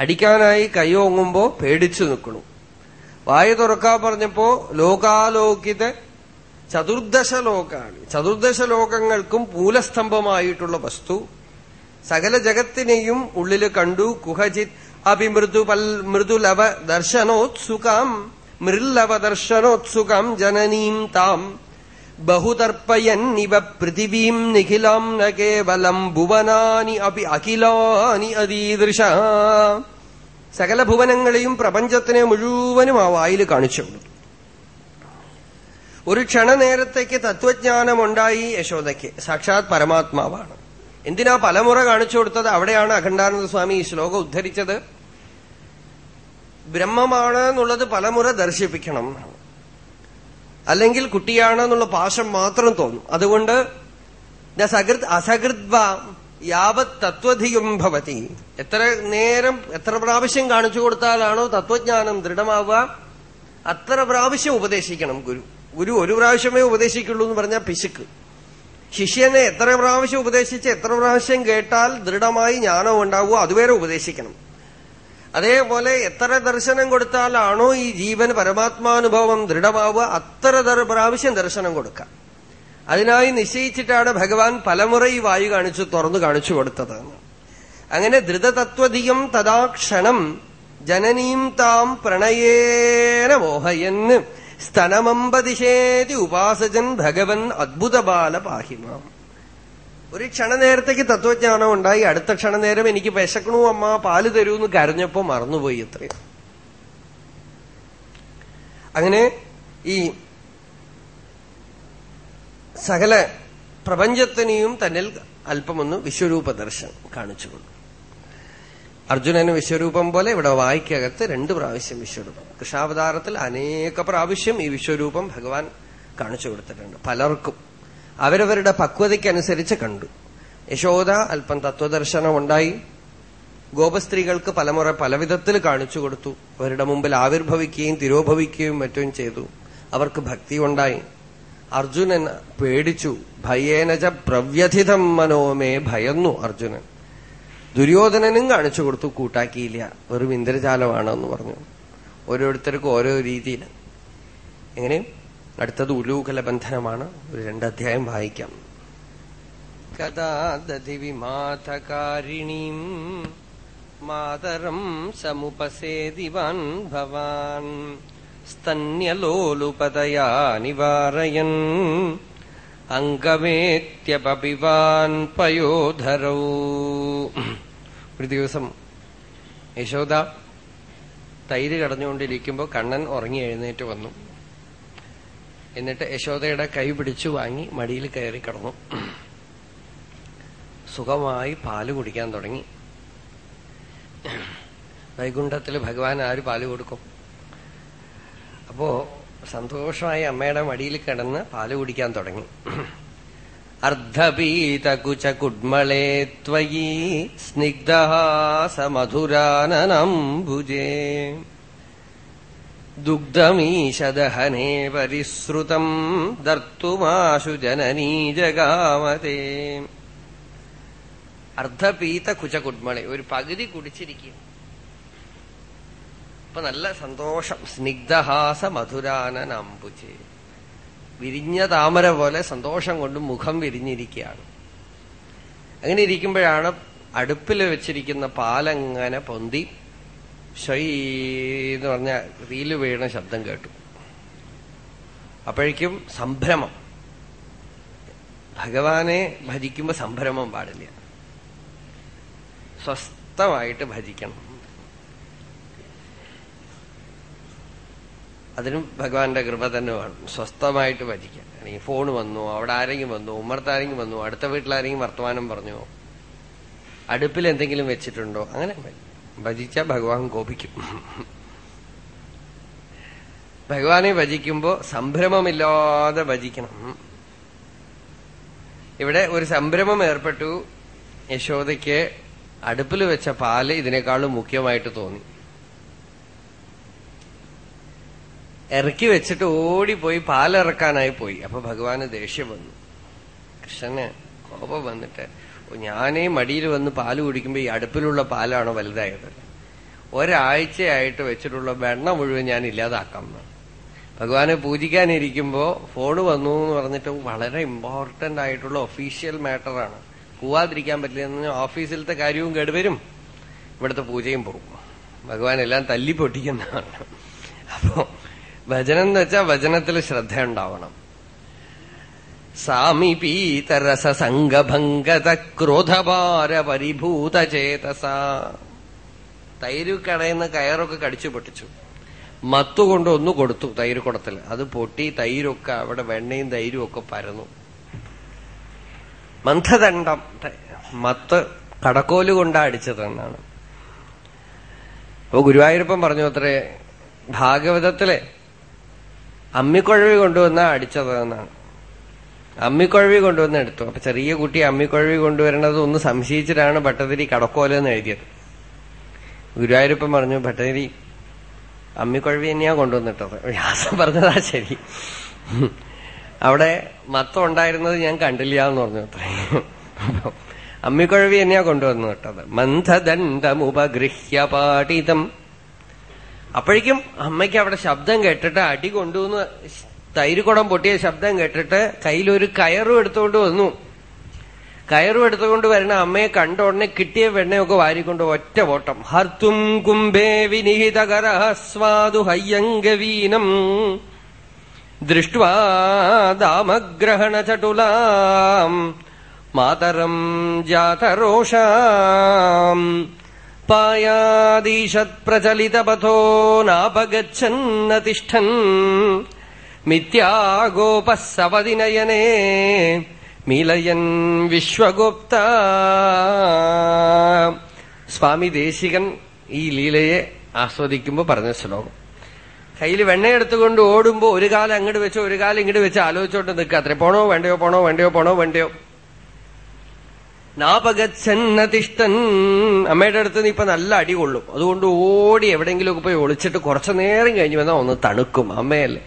അടിക്കാനായി കൈയോങ്ങുമ്പോ പേടിച്ചു നിൽക്കണു. വായ തുറക്കാ പറഞ്ഞപ്പോ ലോകാലോകിത ചതുർദശ ലോകാണ്. ചതുർദശ ലോകങ്ങൾക്കും മൂലസ്തംഭമായിട്ടുള്ള വസ്തു. സകല ജഗത്തിനെയും ഉള്ളിൽ കണ്ടു കുഹജിത് അഭിമൃദു മൃദുപൽ മൃദുലവ ദർശനോത്സുകാം മൃല്ലവ ദർശനോത്സുകാം ജനനീം താം ബഹുതർപ്പയന്നിവ പൃഥിവീം നിഖിലാം ന കേവലം ഭുവനാനി അപി അഖിലാനി അതീദൃശ സകല ഭുവനങ്ങളെയും പ്രപഞ്ചത്തിനെ മുഴുവനും ആ വായിൽ കാണിച്ചു ഒരു ക്ഷണനേരത്തേക്ക് തത്വജ്ഞാനമുണ്ടായി യശോദയ്ക്ക്. സാക്ഷാത് പരമാത്മാവാണ്. എന്തിനാ പലമുറ കാണിച്ചു കൊടുത്തത്? അവിടെയാണ് അഖണ്ഡാനന്ദ സ്വാമി ഈ ശ്ലോകം ഉദ്ധരിച്ചത്. ബ്രഹ്മമാണ് എന്നുള്ളത് പലമുറ ദർശിപ്പിക്കണം അല്ലെങ്കിൽ കുട്ടിയാണെന്നുള്ള പാശം മാത്രം തോന്നും. അതുകൊണ്ട് അസകൃത്വ യാവത് തത്വധിയും ഭവതി. എത്ര നേരം എത്ര പ്രാവശ്യം കാണിച്ചു കൊടുത്താലാണോ തത്വജ്ഞാനം ദൃഢമാവുക? അത്ര പ്രാവശ്യം ഉപദേശിക്കണം ഗുരു. ഗുരു ഒരു പ്രാവശ്യമേ ഉപദേശിക്കുള്ളൂ എന്ന് പറഞ്ഞാൽ പിശുക്ക്. ശിഷ്യനെ എത്ര പ്രാവശ്യം ഉപദേശിച്ച് എത്ര പ്രാവശ്യം കേട്ടാൽ ദൃഢമായി ജ്ഞാനം ഉണ്ടാവുമോ അതുവരെ ഉപദേശിക്കണം. അതേപോലെ എത്ര ദർശനം കൊടുത്താലാണോ ഈ ജീവൻ പരമാത്മാനുഭവം ദൃഢമാവുക അത്ര പ്രാവശ്യം ദർശനം കൊടുക്കാം. അതിനായി നിശ്ചയിച്ചിട്ടാണ് ഭഗവാൻ പലമുറ ഈ വായു കാണിച്ചു തുറന്നു കാണിച്ചു കൊടുത്തത്. അങ്ങനെ ധൃതതത്വധികം തഥാക്ഷണം ജനനീം താം പ്രണയേന മോഹയന് സ്തനമമ്പതിശേതി ഉപാസജൻ ഭഗവൻ അദ്ഭുതബാല പാഹിമാം ഒരു ക്ഷണനേരത്തേക്ക് തത്വജ്ഞാനം ഉണ്ടായി അടുത്ത ക്ഷണനേരം എനിക്ക് വിശക്കണു അമ്മ പാൽ തരൂ എന്ന് കരഞ്ഞപ്പോ മറന്നുപോയി അത്രയും. അങ്ങനെ ഈ സകല പ്രപഞ്ചത്തിനെയും തന്നിൽ അല്പമൊന്ന് വിശ്വരൂപ ദർശനം കാണിച്ചുകൊണ്ടു. അർജുനന് വിശ്വരൂപം പോലെ ഇവിടെ വായിക്കകത്ത് രണ്ട് പ്രാവശ്യം വിശ്വരൂപം. കൃഷാവതാരത്തിൽ അനേക പ്രാവശ്യം ഈ വിശ്വരൂപം ഭഗവാൻ കാണിച്ചു കൊടുത്തിട്ടുണ്ട്. പലർക്കും. അവരവരുടെ പക്വതയ്ക്കനുസരിച്ച് കണ്ടു. യശോദ അല്പം തത്വദർശനം ഉണ്ടായി ഗോപസ്ത്രീകൾക്ക് പലമുറ പലവിധത്തിൽ കാണിച്ചു കൊടുത്തു. അവരുടെ മുമ്പിൽ ആവിർഭവിക്കുകയും തിരോഭവിക്കുകയും മറ്റും ചെയ്തു. അവർക്ക് ഭക്തി ഉണ്ടായി അർജുനൻ പേടിച്ചു. ഭയേനജ പ്രവ്യഥിതം മനോമേ ഭയന്നു അർജുനൻ. ദുര്യോധനനും കാണിച്ചു കൊടുത്തു കൂട്ടാക്കിയില്ല ഒരു ഇന്ദ്രജാലമാണെന്ന് പറഞ്ഞു. ഓരോരുത്തർക്കും ഓരോ രീതിയിൽ എങ്ങനെ അടുത്തത് ഉലൂകല ബന്ധനമാണ്. ഒരു രണ്ടധ്യായം വായിക്കാം. കഥാ ദധി വിമാതകാരിണീം മാതരം സമുപസേതിവാൻ ഭവാൻ സ്തന്യലോലുപതയാ നിവാരയൻ അങ്കമേത്യപിവാൻ പയോധരൗ. ഒരു ദിവസം യശോദ തൈര് കടഞ്ഞുകൊണ്ടിരിക്കുമ്പോൾ കണ്ണൻ ഉറങ്ങി എഴുന്നേറ്റ് വന്നു. എന്നിട്ട് യശോദയുടെ കൈ പിടിച്ചു വാങ്ങി മടിയിൽ കയറി കിടന്നു. സുഖമായി പാൽ കുടിക്കാൻ തുടങ്ങി. വൈകുണ്ഠത്തിൽ ഭഗവാൻ ആര് പാൽ കൊടുക്കും? അപ്പോ സന്തോഷമായി അമ്മയുടെ മടിയിൽ കിടന്ന് പാൽ കുടിക്കാൻ തുടങ്ങി. അർദ്ധപീതകുച കുഡ്മളേ ത്വയി സ്നിഗ്ധഹാസമധുരാനനംഭുജേ ദുഗ്ധമീശദഹനേ പരിശ്രുതം ദർത്തുമാശു ജനനീ ജഗാമതേ. അർദ്ധപീത ഒരു പകുതി കുടിച്ചിരിക്കും ഇപ്പൊ നല്ല സന്തോഷം. സ്നിഗ്ധഹാസ മധുരാനനംബുജേ വിരിഞ്ഞ താമര പോലെ സന്തോഷം കൊണ്ട് മുഖം വിരിഞ്ഞിരിക്കുകയാണ്. അങ്ങനെ ഇരിക്കുമ്പോഴാണ് അടുപ്പിൽ വെച്ചിരിക്കുന്ന പാലങ്ങനെ പൊന്തി ഷൈ എന്ന് പറഞ്ഞ റീൽ വീണ ശബ്ദം കേട്ടു. അപ്പോഴേക്കും സംഭ്രമം. ഭഗവാനെ ഭജിക്കുമ്പോ സംഭ്രമം പാടില്ല. സ്വസ്ഥമായിട്ട് ഭജിക്കണം. അതിനും ഭഗവാന്റെ കൃപ തന്നെ വേണം. സ്വസ്ഥമായിട്ട് ഭജിക്കാൻ. അല്ലെങ്കിൽ ഫോൺ വന്നു അവിടെ ആരെങ്കിലും വന്നു ഉമ്മർത്താരെങ്കിലും വന്നു അടുത്ത വീട്ടിലാരെങ്കിലും വർത്തമാനം പറഞ്ഞു അടുപ്പിൽ എന്തെങ്കിലും വെച്ചിട്ടുണ്ടോ അങ്ങനെ ഭജിച്ച ഭഗവാൻ കോപിക്കും. ഭഗവാനെ ഭജിക്കുമ്പോ സംഭ്രമമില്ലാതെ ഭജിക്കണം. ഇവിടെ ഒരു സംഭ്രമം ഏർപ്പെട്ടു യശോദയ്ക്ക് അടുപ്പിൽ വെച്ച പാൽ ഇതിനേക്കാളും മുഖ്യമായിട്ട് തോന്നി. ഇറക്കി വെച്ചിട്ട് ഓടിപ്പോയി പാലിറക്കാനായി പോയി. അപ്പൊ ഭഗവാന് ദേഷ്യം വന്നു. കൃഷ്ണന് കോപം വന്നിട്ട് ഞാനേ മടിയിൽ വന്ന് പാൽ കുടിക്കുമ്പോ ഈ അടുപ്പിലുള്ള പാലാണോ വലുതായത്? ഒരാഴ്ചയായിട്ട് വെച്ചിട്ടുള്ള വെണ്ണ മുഴുവൻ ഞാൻ ഇല്ലാതാക്കാം ഭഗവാനെ പൂജിക്കാനിരിക്കുമ്പോ ഫോണ് വന്നു എന്ന് പറഞ്ഞിട്ട് വളരെ ഇമ്പോർട്ടന്റ് ആയിട്ടുള്ള ഒഫീഷ്യൽ മാറ്ററാണ് പോവാതിരിക്കാൻ പറ്റില്ല എന്ന് ഓഫീസിലത്തെ കാര്യവും കേടുവരും. ഇവിടുത്തെ പൂജയും പോകും. ഭഗവാൻ എല്ലാം തല്ലി പൊട്ടിക്കുന്നതാണ്. അപ്പോ ഭജനം എന്ന് വെച്ചാൽ വചനത്തിൽ ശ്രദ്ധ ഉണ്ടാവണം സാമിപീതരസംഗഭംഗത ക്രോധഭാര പരിഭൂത ചേതസ. തൈര് കടയുന്ന കയറൊക്കെ കടിച്ചു പൊട്ടിച്ചു. മത്തുകൊണ്ട് ഒന്ന് കൊടുത്തു തൈര് കുടത്തിൽ. അത് പൊട്ടി തൈരൊക്കെ അവിടെ വെണ്ണയും തൈരും ഒക്കെ പരന്നു. മന്ഥദണ്ഡം. മത്ത് കടക്കോൽ കൊണ്ടാ അടിച്ചതെന്നാണ് അപ്പൊ ഗുരുവായൂരപ്പൻ പറഞ്ഞു അത്രേ ഭാഗവതത്തിലെ അമ്മിക്കുഴവി കൊണ്ടുവന്ന അടിച്ചതെന്നാണ്. അമ്മിക്കുഴവി കൊണ്ടുവന്ന് എടുത്തു. അപ്പൊ ചെറിയ കുട്ടി അമ്മിക്കുഴവി കൊണ്ടുവരണത് ഒന്ന് സംശയിച്ചിട്ടാണ് ഭട്ടതിരി കടക്കോലെന്ന് എഴുതിയത്. ഗുരുവായൂരപ്പൻ പറഞ്ഞു ഭട്ടതിരി അമ്മിക്കുഴവി തന്നെയാ കൊണ്ടുവന്നിട്ടത്. വ്യാസം പറഞ്ഞതാ ശരി. അവിടെ മത്തം ഉണ്ടായിരുന്നത് ഞാൻ കണ്ടില്ല എന്ന് പറഞ്ഞു അമ്മിക്കുഴവി തന്നെയാ കൊണ്ടുവന്നു വിട്ടത്. മന്ഥദണ്ഡമുപഗൃഹ്യ പാടിതം അപ്പോഴേക്കും അമ്മയ്ക്ക് അവിടെ ശബ്ദം കേട്ടിട്ട് അടി കൊണ്ടുവന്ന് തൈര് കുടം പൊട്ടിയ ശബ്ദം കേട്ടിട്ട് കയ്യിലൊരു കയറും എടുത്തുകൊണ്ട് വന്നു. കയറും എടുത്തുകൊണ്ട് വരണ അമ്മയെ കണ്ട ഉടനെ കിട്ടിയ വെണ്ണയൊക്കെ വാരിക്കൊണ്ട് ഒറ്റ ഓട്ടം. ഹർത്തും കുംഭേ വിനിഹിതകരഹസ്വാദു ഹയ്യങ്കവീനം. ദൃഷ്ട്വാ ദാമഗ്രഹണ ചടുലാം. മാതരം ജാതരോഷാം. പായാദീശത്പ്രചലിതപഥോ നാപഗച്ഛന്ന മിഥ്യാഗോപ മിഥ്യാഗോപः സവതിനയനേ മീലയൻ വിശ്വഗുപ്ത. സ്വാമി ദേശികൻ ഈ ലീലയെ ആസ്വദിക്കുമ്പോ പറഞ്ഞ ശ്ലോകം. കയ്യിൽ വെണ്ണയെടുത്തുകൊണ്ട് ഓടുമ്പോ ഒരു കാലം അങ്ങോട്ട് വെച്ചോ ഒരു കാലം ഇങ്ങോട്ട് വെച്ച് ആലോചിച്ചോണ്ട് നിൽക്കുക അത്രേ പോണോ വേണ്ടയോ പോണോ വേണ്ടയോ പോണോ വേണ്ടയോ? നാപകച്ചന്നതിഷ്ടൻ. അമ്മയുടെ അടുത്ത് നീ ഇപ്പൊ നല്ല അടി കൊള്ളും. അതുകൊണ്ട് ഓടി എവിടെയെങ്കിലുമൊക്കെ പോയി ഒളിച്ചിട്ട് കുറച്ചു നേരം കഴിഞ്ഞു വന്നാൽ ഒന്ന് തണുക്കും. അമ്മയല്ലേ?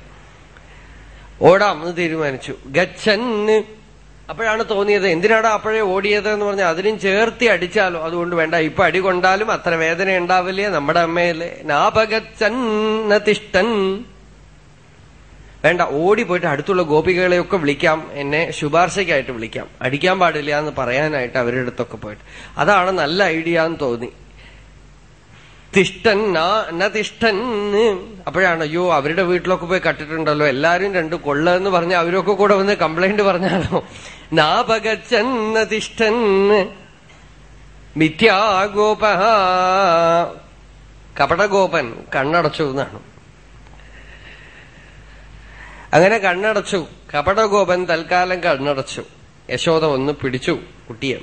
ഓടാം എന്ന് തീരുമാനിച്ചു. ഗച്ഛന്. അപ്പോഴാണ് തോന്നിയത് എന്തിനാടാ അപ്പോഴേ ഓടിയത് എന്ന് പറഞ്ഞാൽ അതിനും ചേർത്തി അടിച്ചാലോ? അതുകൊണ്ട് വേണ്ട ഇപ്പൊ അടി കൊണ്ടാലും അത്ര വേദന ഉണ്ടാവില്ലേ നമ്മുടെ അമ്മയല്ലേ? നാപകച്ചന്നതിഷ്ടൻ. വേണ്ട ഓടി പോയിട്ട് അടുത്തുള്ള ഗോപികളെയൊക്കെ വിളിക്കാം. എന്നെ ശുപാർശയ്ക്കായിട്ട് വിളിക്കാം. അടിക്കാൻ പാടില്ല എന്ന് പറയാനായിട്ട് അവരുടെ അടുത്തൊക്കെ പോയിട്ട്. അതാണ് നല്ല ഐഡിയ എന്ന് തോന്നി. തിഷ്ടൻ തിഷ്ടൻ അപ്പോഴാണ് അയ്യോ അവരുടെ വീട്ടിലൊക്കെ പോയി കട്ടിട്ടുണ്ടല്ലോ. എല്ലാരും രണ്ട് കൊള്ള എന്ന് പറഞ്ഞ അവരൊക്കെ കൂടെ വന്ന് കംപ്ലൈന്റ് പറഞ്ഞാലോ? നാപകച്ചന്ന തിഷ്ടൻ മിഥ്യാഗോപ. കപടഗോപൻ കണ്ണടച്ചു എന്നാണ്. അങ്ങനെ കണ്ണടച്ചു. കപടഗോപൻ തൽക്കാലം കണ്ണടച്ചു. യശോദ ഒന്ന് പിടിച്ചു കുട്ടിയെ.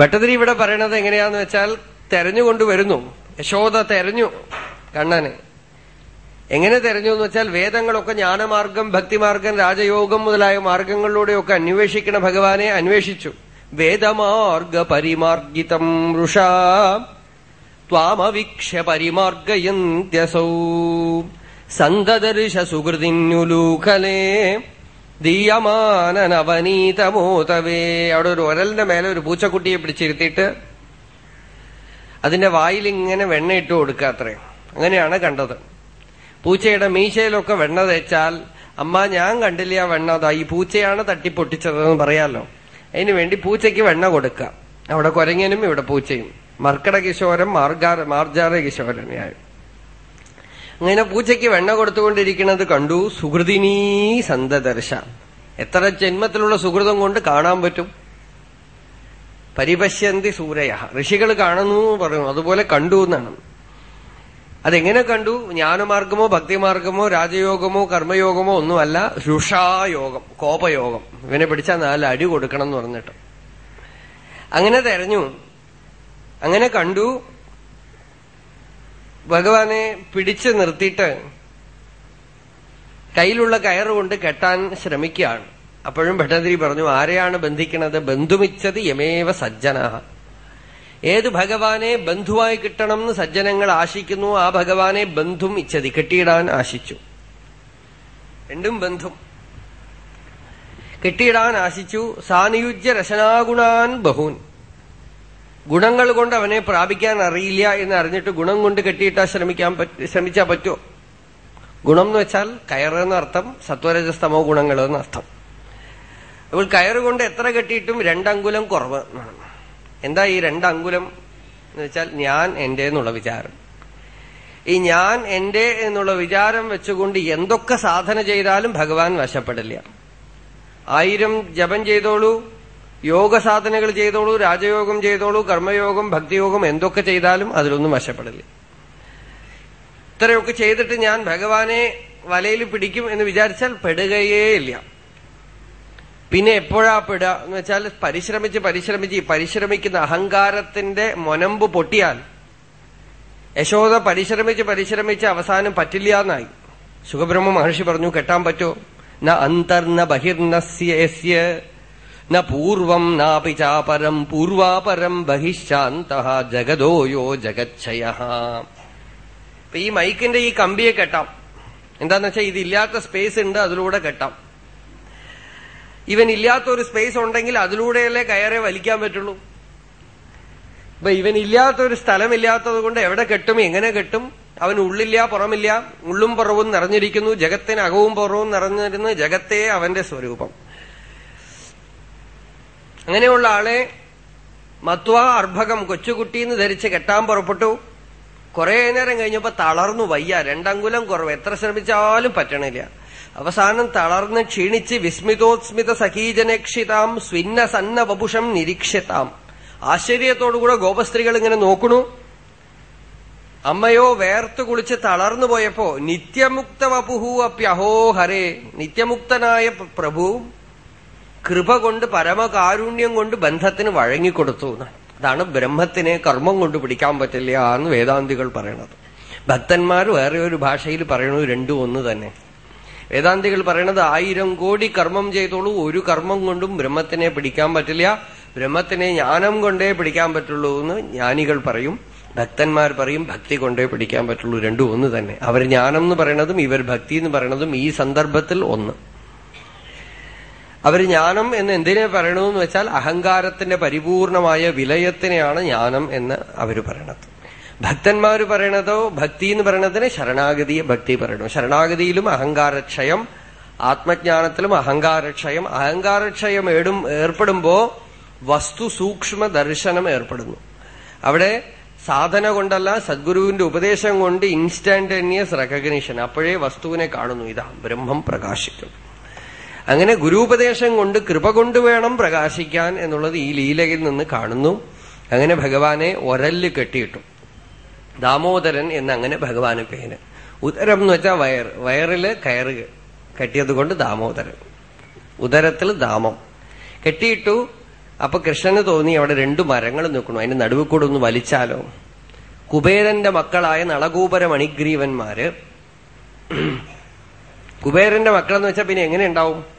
ഭട്ടതിരി ഇവിടെ പറയണത് എങ്ങനെയാന്ന് വെച്ചാൽ തെരഞ്ഞുകൊണ്ടുവരുന്നു യശോദ തെരഞ്ഞു കണ്ണനെ. എങ്ങനെ തെരഞ്ഞു എന്ന് വെച്ചാൽ വേദങ്ങളൊക്കെ ജ്ഞാനമാർഗം ഭക്തിമാർഗം രാജയോഗം മുതലായ മാർഗങ്ങളിലൂടെയൊക്കെ അന്വേഷിക്കണ ഭഗവാനെ അന്വേഷിച്ചു. വേദമാർഗ പരിമാർഗിതം വൃഷ ത്വാമവിക്ഷ പരിമാർഗയന്ത്യസൗ. സന്തദർശ സുഹൃതിന്യുലൂഖലേ ദീയമാനനവനീതമോതവേ. അവിടെ ഒരു ഒരലിന്റെ മേലെ ഒരു പൂച്ചക്കുട്ടിയെ പിടിച്ചിരുത്തിയിട്ട് അതിന്റെ വായിൽ ഇങ്ങനെ വെണ്ണ ഇട്ട് കൊടുക്കാത്രേ അങ്ങനെയാണ് കണ്ടത്. പൂച്ചയുടെ മീശയിലൊക്കെ വെണ്ണ തേച്ചാൽ അമ്മ ഞാൻ കണ്ടില്ല വെണ്ണ? അതാ ഈ പൂച്ചയാണ് തട്ടിപ്പൊട്ടിച്ചതെന്ന് പറയാലോ. അതിനു വേണ്ടി പൂച്ചയ്ക്ക് വെണ്ണ കൊടുക്കാം. അവിടെ കൊരങ്ങനും ഇവിടെ പൂച്ചയും. മർക്കട കിശോരം മാർജാര കിശോരനെയായും അങ്ങനെ പൂച്ചയ്ക്ക് വെണ്ണ കൊടുത്തുകൊണ്ടിരിക്കുന്നത് കണ്ടു സുഹൃതിനീ സന്തദർശ. എത്ര ജന്മത്തിലുള്ള സുഹൃതം കൊണ്ട് കാണാൻ പറ്റും? പരിപശ്യന്തി സൂരയ. ഋഷികൾ കാണുന്നു പറഞ്ഞു അതുപോലെ കണ്ടു എന്നാണ്. അതെങ്ങനെ കണ്ടു? ജ്ഞാനമാർഗമോ ഭക്തിമാർഗമോ രാജയോഗമോ കർമ്മയോഗമോ ഒന്നുമല്ല. രുഷായോഗം കോപയോഗം. ഇവനെ പിടിച്ചാൽ നാല് അടി കൊടുക്കണം എന്ന് പറഞ്ഞിട്ട്. അങ്ങനെ തെരഞ്ഞു. അങ്ങനെ കണ്ടു. ഭഗവാനെ പിടിച്ചു നിർത്തിയിട്ട് കയ്യിലുള്ള കയറുകൊണ്ട് കെട്ടാൻ ശ്രമിക്കുകയാണ്. അപ്പോഴും ഭട്ടതിരി പറഞ്ഞു ആരെയാണ് ബന്ധിക്കുന്നത്? ബന്ധുമിച്ചത് യമേവ സജ്ജന. ഏത് ഭഗവാനെ ബന്ധുവായി കിട്ടണം എന്ന് സജ്ജനങ്ങൾ ആശിക്കുന്നു ആ ഭഗവാനെ ബന്ധും ഇച്ഛതി കെട്ടിയിടാൻ ആശിച്ചു. രണ്ടും ബന്ധും. കെട്ടിയിടാൻ ആശിച്ചു. സാനുയുജ്യ രശനാഗുണാൻ ബഹൂൻ. ഗുണങ്ങൾ കൊണ്ട് അവനെ പ്രാപിക്കാൻ അറിയില്ല എന്ന് അറിഞ്ഞിട്ട് ഗുണം കൊണ്ട് കെട്ടിയിട്ടാ ശ്രമിക്കാൻ ശ്രമിച്ചാ പറ്റുമോ ഗുണം എന്ന് വെച്ചാൽ കയറെന്ന അർത്ഥം സത്വരജസ്തമോ ഗുണങ്ങൾ എന്നർത്ഥം. അപ്പോൾ കയറുകൊണ്ട് എത്ര കെട്ടിയിട്ടും രണ്ടങ്കുലം കുറവ് എന്താ ഈ രണ്ടങ്കുലം എന്ന് വെച്ചാൽ ഞാൻ എന്റെ എന്നുള്ള വിചാരം. ഈ ഞാൻ എന്റെ എന്നുള്ള വിചാരം വെച്ചുകൊണ്ട് എന്തൊക്കെ സാധന ചെയ്താലും ഭഗവാൻ വശപ്പെടില്ല. ആയിരം ജപം ചെയ്തോളൂ യോഗ സാധനകൾ ചെയ്തോളൂ രാജയോഗം ചെയ്തോളൂ കർമ്മയോഗം ഭക്തിയോഗം എന്തൊക്കെ ചെയ്താലും അതിലൊന്നും വശപ്പെടില്ല. ഇത്രയൊക്കെ ചെയ്തിട്ട് ഞാൻ ഭഗവാനെ വലയിൽ പിടിക്കും എന്ന് വിചാരിച്ചാൽ പെടുകയേ ഇല്ല. പിന്നെ എപ്പോഴാ പെടുക എന്ന് വെച്ചാൽ പരിശ്രമിച്ച് പരിശ്രമിച്ച് പരിശ്രമിക്കുന്ന അഹങ്കാരത്തിന്റെ മൊനമ്പ് പൊട്ടിയാൽ യശോദ പരിശ്രമിച്ച് പരിശ്രമിച്ച് അവസാനം പറ്റില്ല എന്നായി. സുഖബ്രഹ്മ മഹർഷി പറഞ്ഞു കെട്ടാൻ പറ്റോ? ന അന്തർന്ന ബഹിർനസ്യ പൂർവം നാപി ചാപരം പൂർവാപരം ബഹിശാന്ത ജഗദോയോ ജഗച്ഛയ. ഈ മൈക്കിന്റെ ഈ കമ്പിയെ കെട്ടാം. എന്താന്ന് വെച്ചാൽ ഇതില്ലാത്ത സ്പേസ് ഉണ്ട് അതിലൂടെ കെട്ടാം. ഇവൻ ഇല്ലാത്ത ഒരു സ്പേസ് ഉണ്ടെങ്കിൽ അതിലൂടെയല്ലേ കയറെ വലിക്കാൻ പറ്റുള്ളൂ. ഇപ്പൊ ഇവൻ ഇല്ലാത്ത ഒരു സ്ഥലമില്ലാത്തത് കൊണ്ട് എവിടെ കെട്ടും എങ്ങനെ കെട്ടും? അവൻ ഉള്ളില്ല പുറമില്ല ഉള്ളും പുറവും നിറഞ്ഞിരിക്കുന്നു ജഗത്തിന് അകവും പുറവും നിറഞ്ഞിരുന്ന് ജഗത്തെ അവന്റെ സ്വരൂപം. അങ്ങനെയുള്ള ആളെ മത്വ അർഭകം കൊച്ചുകുട്ടിന്ന് ധരിച്ച് കെട്ടാൻ പുറപ്പെട്ടു. കുറെ നേരം കഴിഞ്ഞപ്പോ തളർന്നു വയ്യ. രണ്ടങ്കുലം കുറവ്. എത്ര ശ്രമിച്ചാലും പറ്റണില്ല. അവസാനം തളർന്ന് ക്ഷീണിച്ച് വിസ്മിതോത്സ്മിത സഖീജനക്ഷിതാം സ്വിന്ന സന്ന വപുഷം നിരീക്ഷിതാം. ആശ്ചര്യത്തോടുകൂടെ ഗോപസ്ത്രീകൾ ഇങ്ങനെ നോക്കണു. അമ്മയോ വേർത്ത് കുളിച്ച് തളർന്നു പോയപ്പോ നിത്യമുക്ത വപുഹു അപ്യഹോ ഹരേ. നിത്യമുക്തനായ പ്രഭു കൃപ കൊണ്ട് പരമകാരുണ്യം കൊണ്ട് ബന്ധത്തിന് വഴങ്ങിക്കൊടുത്തു അതാണ് ബ്രഹ്മത്തിനെ കർമ്മം കൊണ്ട് പിടിക്കാൻ പറ്റില്ല എന്ന് വേദാന്തികൾ പറയണത്. ഭക്തന്മാർ വേറെ ഒരു ഭാഷയിൽ പറയണു രണ്ടും ഒന്ന് തന്നെ. വേദാന്തികൾ പറയണത് ആയിരം കോടി കർമ്മം ചെയ്തോളൂ ഒരു കർമ്മം കൊണ്ടും ബ്രഹ്മത്തിനെ പിടിക്കാൻ പറ്റില്ല ബ്രഹ്മത്തിനെ ജ്ഞാനം കൊണ്ടേ പിടിക്കാൻ പറ്റുള്ളൂ എന്ന് ജ്ഞാനികൾ പറയും. ഭക്തന്മാർ പറയും ഭക്തി കൊണ്ടേ പിടിക്കാൻ പറ്റുള്ളൂ രണ്ടും ഒന്ന് തന്നെ. അവർ ജ്ഞാനം എന്ന് പറയണതും ഇവർ ഭക്തി എന്ന് പറയണതും ഈ സന്ദർഭത്തിൽ ഒന്ന്. അവർ ജ്ഞാനം എന്ന് എന്തിനെ പറയണമെന്ന് വെച്ചാൽ അഹങ്കാരത്തിന്റെ പരിപൂർണമായ വിലയത്തിനെയാണ് ജ്ഞാനം എന്ന് അവർ പറയണത്. ഭക്തന്മാർ പറയണതോ ഭക്തി എന്ന് പറയണതിന് ശരണാഗതിയെ ഭക്തി പറയണു. ശരണാഗതിയിലും അഹങ്കാരക്ഷയം ആത്മജ്ഞാനത്തിലും അഹങ്കാരക്ഷയം. അഹങ്കാരക്ഷയം ഏടും ഏർപ്പെടുമ്പോ വസ്തു സൂക്ഷ്മ ദർശനം ഏർപ്പെടുന്നു. അവിടെ സാധന കൊണ്ടല്ല സദ്ഗുരുവിന്റെ ഉപദേശം കൊണ്ട് ഇൻസ്റ്റാന്റേനിയസ് റെക്കഗ്നീഷൻ അപ്പോഴേ വസ്തുവിനെ കാണുന്നു. ഇതാ ബ്രഹ്മം പ്രകാശിക്കും അങ്ങനെ ഗുരുപദേശം കൊണ്ട് കൃപ കൊണ്ട് വേണം പ്രകാശിക്കാൻ എന്നുള്ളത് ഈ ലീലയിൽ നിന്ന് കാണുന്നു. അങ്ങനെ ഭഗവാനെ ഒരൽ കെട്ടിയിട്ടു. ദാമോദരൻ എന്നങ്ങനെ ഭഗവാന് പേര്. ഉദരം എന്ന് വെച്ചാൽ വയർ. വയറിൽ കയറ് കെട്ടിയത് കൊണ്ട് ദാമോദരൻ. ഉദരത്തിൽ ദാമം. കെട്ടിയിട്ടു അപ്പൊ കൃഷ്ണന് തോന്നി അവിടെ രണ്ടു മരങ്ങൾ നിൽക്കണു അതിന്റെ നടുവിൽ കൂടെ ഒന്ന് വലിച്ചാലോ? കുബേരന്റെ മക്കളായ നളകൂപര മണിഗ്രീവന്മാര്. കുബേരന്റെ മക്കളെന്ന് വെച്ചാൽ പിന്നെ എങ്ങനെ ഉണ്ടാവും?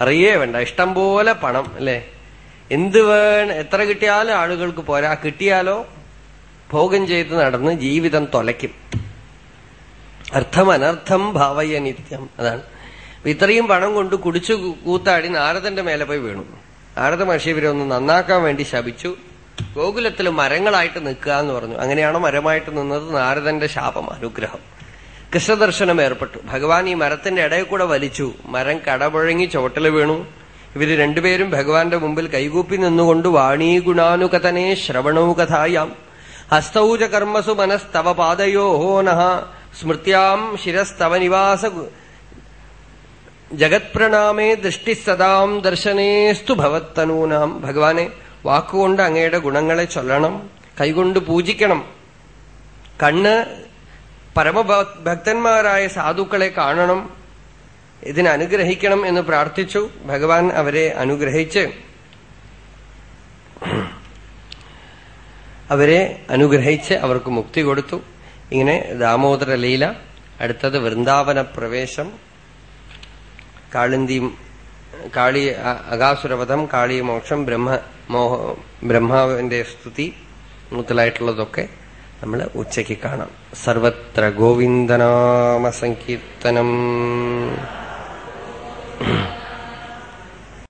അറിയേ വേണ്ട. ഇഷ്ടം പോലെ പണം അല്ലെ? എന്ത് വേണം എത്ര കിട്ടിയാലും ആളുകൾക്ക് പോരാ. കിട്ടിയാലോ? ഭോഗം ചെയ്ത് നടന്ന് ജീവിതം തൊലയ്ക്കും. അർത്ഥം അനർത്ഥം ഭാവയ നിത്യം. അതാണ്. ഇത്രയും പണം കൊണ്ട് കുടിച്ചു കൂത്താടി നാരദന്റെ മേലെ പോയി വീണു. നാരദ മഹർഷി ഇവരെ ഒന്ന് നന്നാക്കാൻ വേണ്ടി ശപിച്ചു. ഗോകുലത്തിൽ മരങ്ങളായിട്ട് നിൽക്കുക എന്ന് പറഞ്ഞു. അങ്ങനെയാണോ മരമായിട്ട് നിന്നത്? നാരദന്റെ ശാപം അനുഗ്രഹം. കൃഷ്ണദർശനം ഏർപ്പെട്ടു. ഭഗവാൻ ഈ മരത്തിന്റെ ഇടയിൽ കൂടെ വലിച്ചു. മരം കടപുഴങ്ങി ചോട്ടിൽ വീണു. ഇവർ രണ്ടുപേരും ഭഗവാന്റെ മുമ്പിൽ കൈകൂപ്പി നിന്നുകൊണ്ട് വാണീ ഗുണാനുകഥനെ ശ്രവണോ കഥായാം. ഹസ്തൌജ കർമ്മസു മനസ്തവ പാദയോ നഹ സ്മൃത്യാം ശിരസ്തവ നിവാസ ജഗത്പ്രണാമേ ദൃഷ്ടി സദാം ദർശനേസ്തു ഭവത്തനൂനാം. ഭഗവാനെ വാക്കുകൊണ്ട് അങ്ങയുടെ ഗുണങ്ങളെ ചൊല്ലണം. കൈകൊണ്ട് പൂജിക്കണം. കണ്ണ് പരമഭക്തന്മാരായ സാധുക്കളെ കാണണം ഇതിനനുഗ്രഹിക്കണം എന്ന് പ്രാർത്ഥിച്ചു. ഭഗവാൻ അവരെ അനുഗ്രഹിച്ച് അവരെ അനുഗ്രഹിച്ച് അവർക്ക് മുക്തി കൊടുത്തു. ഇങ്ങനെ ദാമോദര ലീല അടുത്തത് വൃന്ദാവന പ്രവേശം കാളിന്തി കാളി അകാസുരവധം കാളിമോക്ഷം ബ്രഹ്മ മോഹ ബ്രഹ്മാവിന്റെ സ്തുതി മുതലായിട്ടുള്ളതൊക്കെ നമ്മൾ ഉച്ചയ്ക്ക് കാണാം. സർവത്ര ഗോവിന്ദനാമ സങ്കീർത്തനം.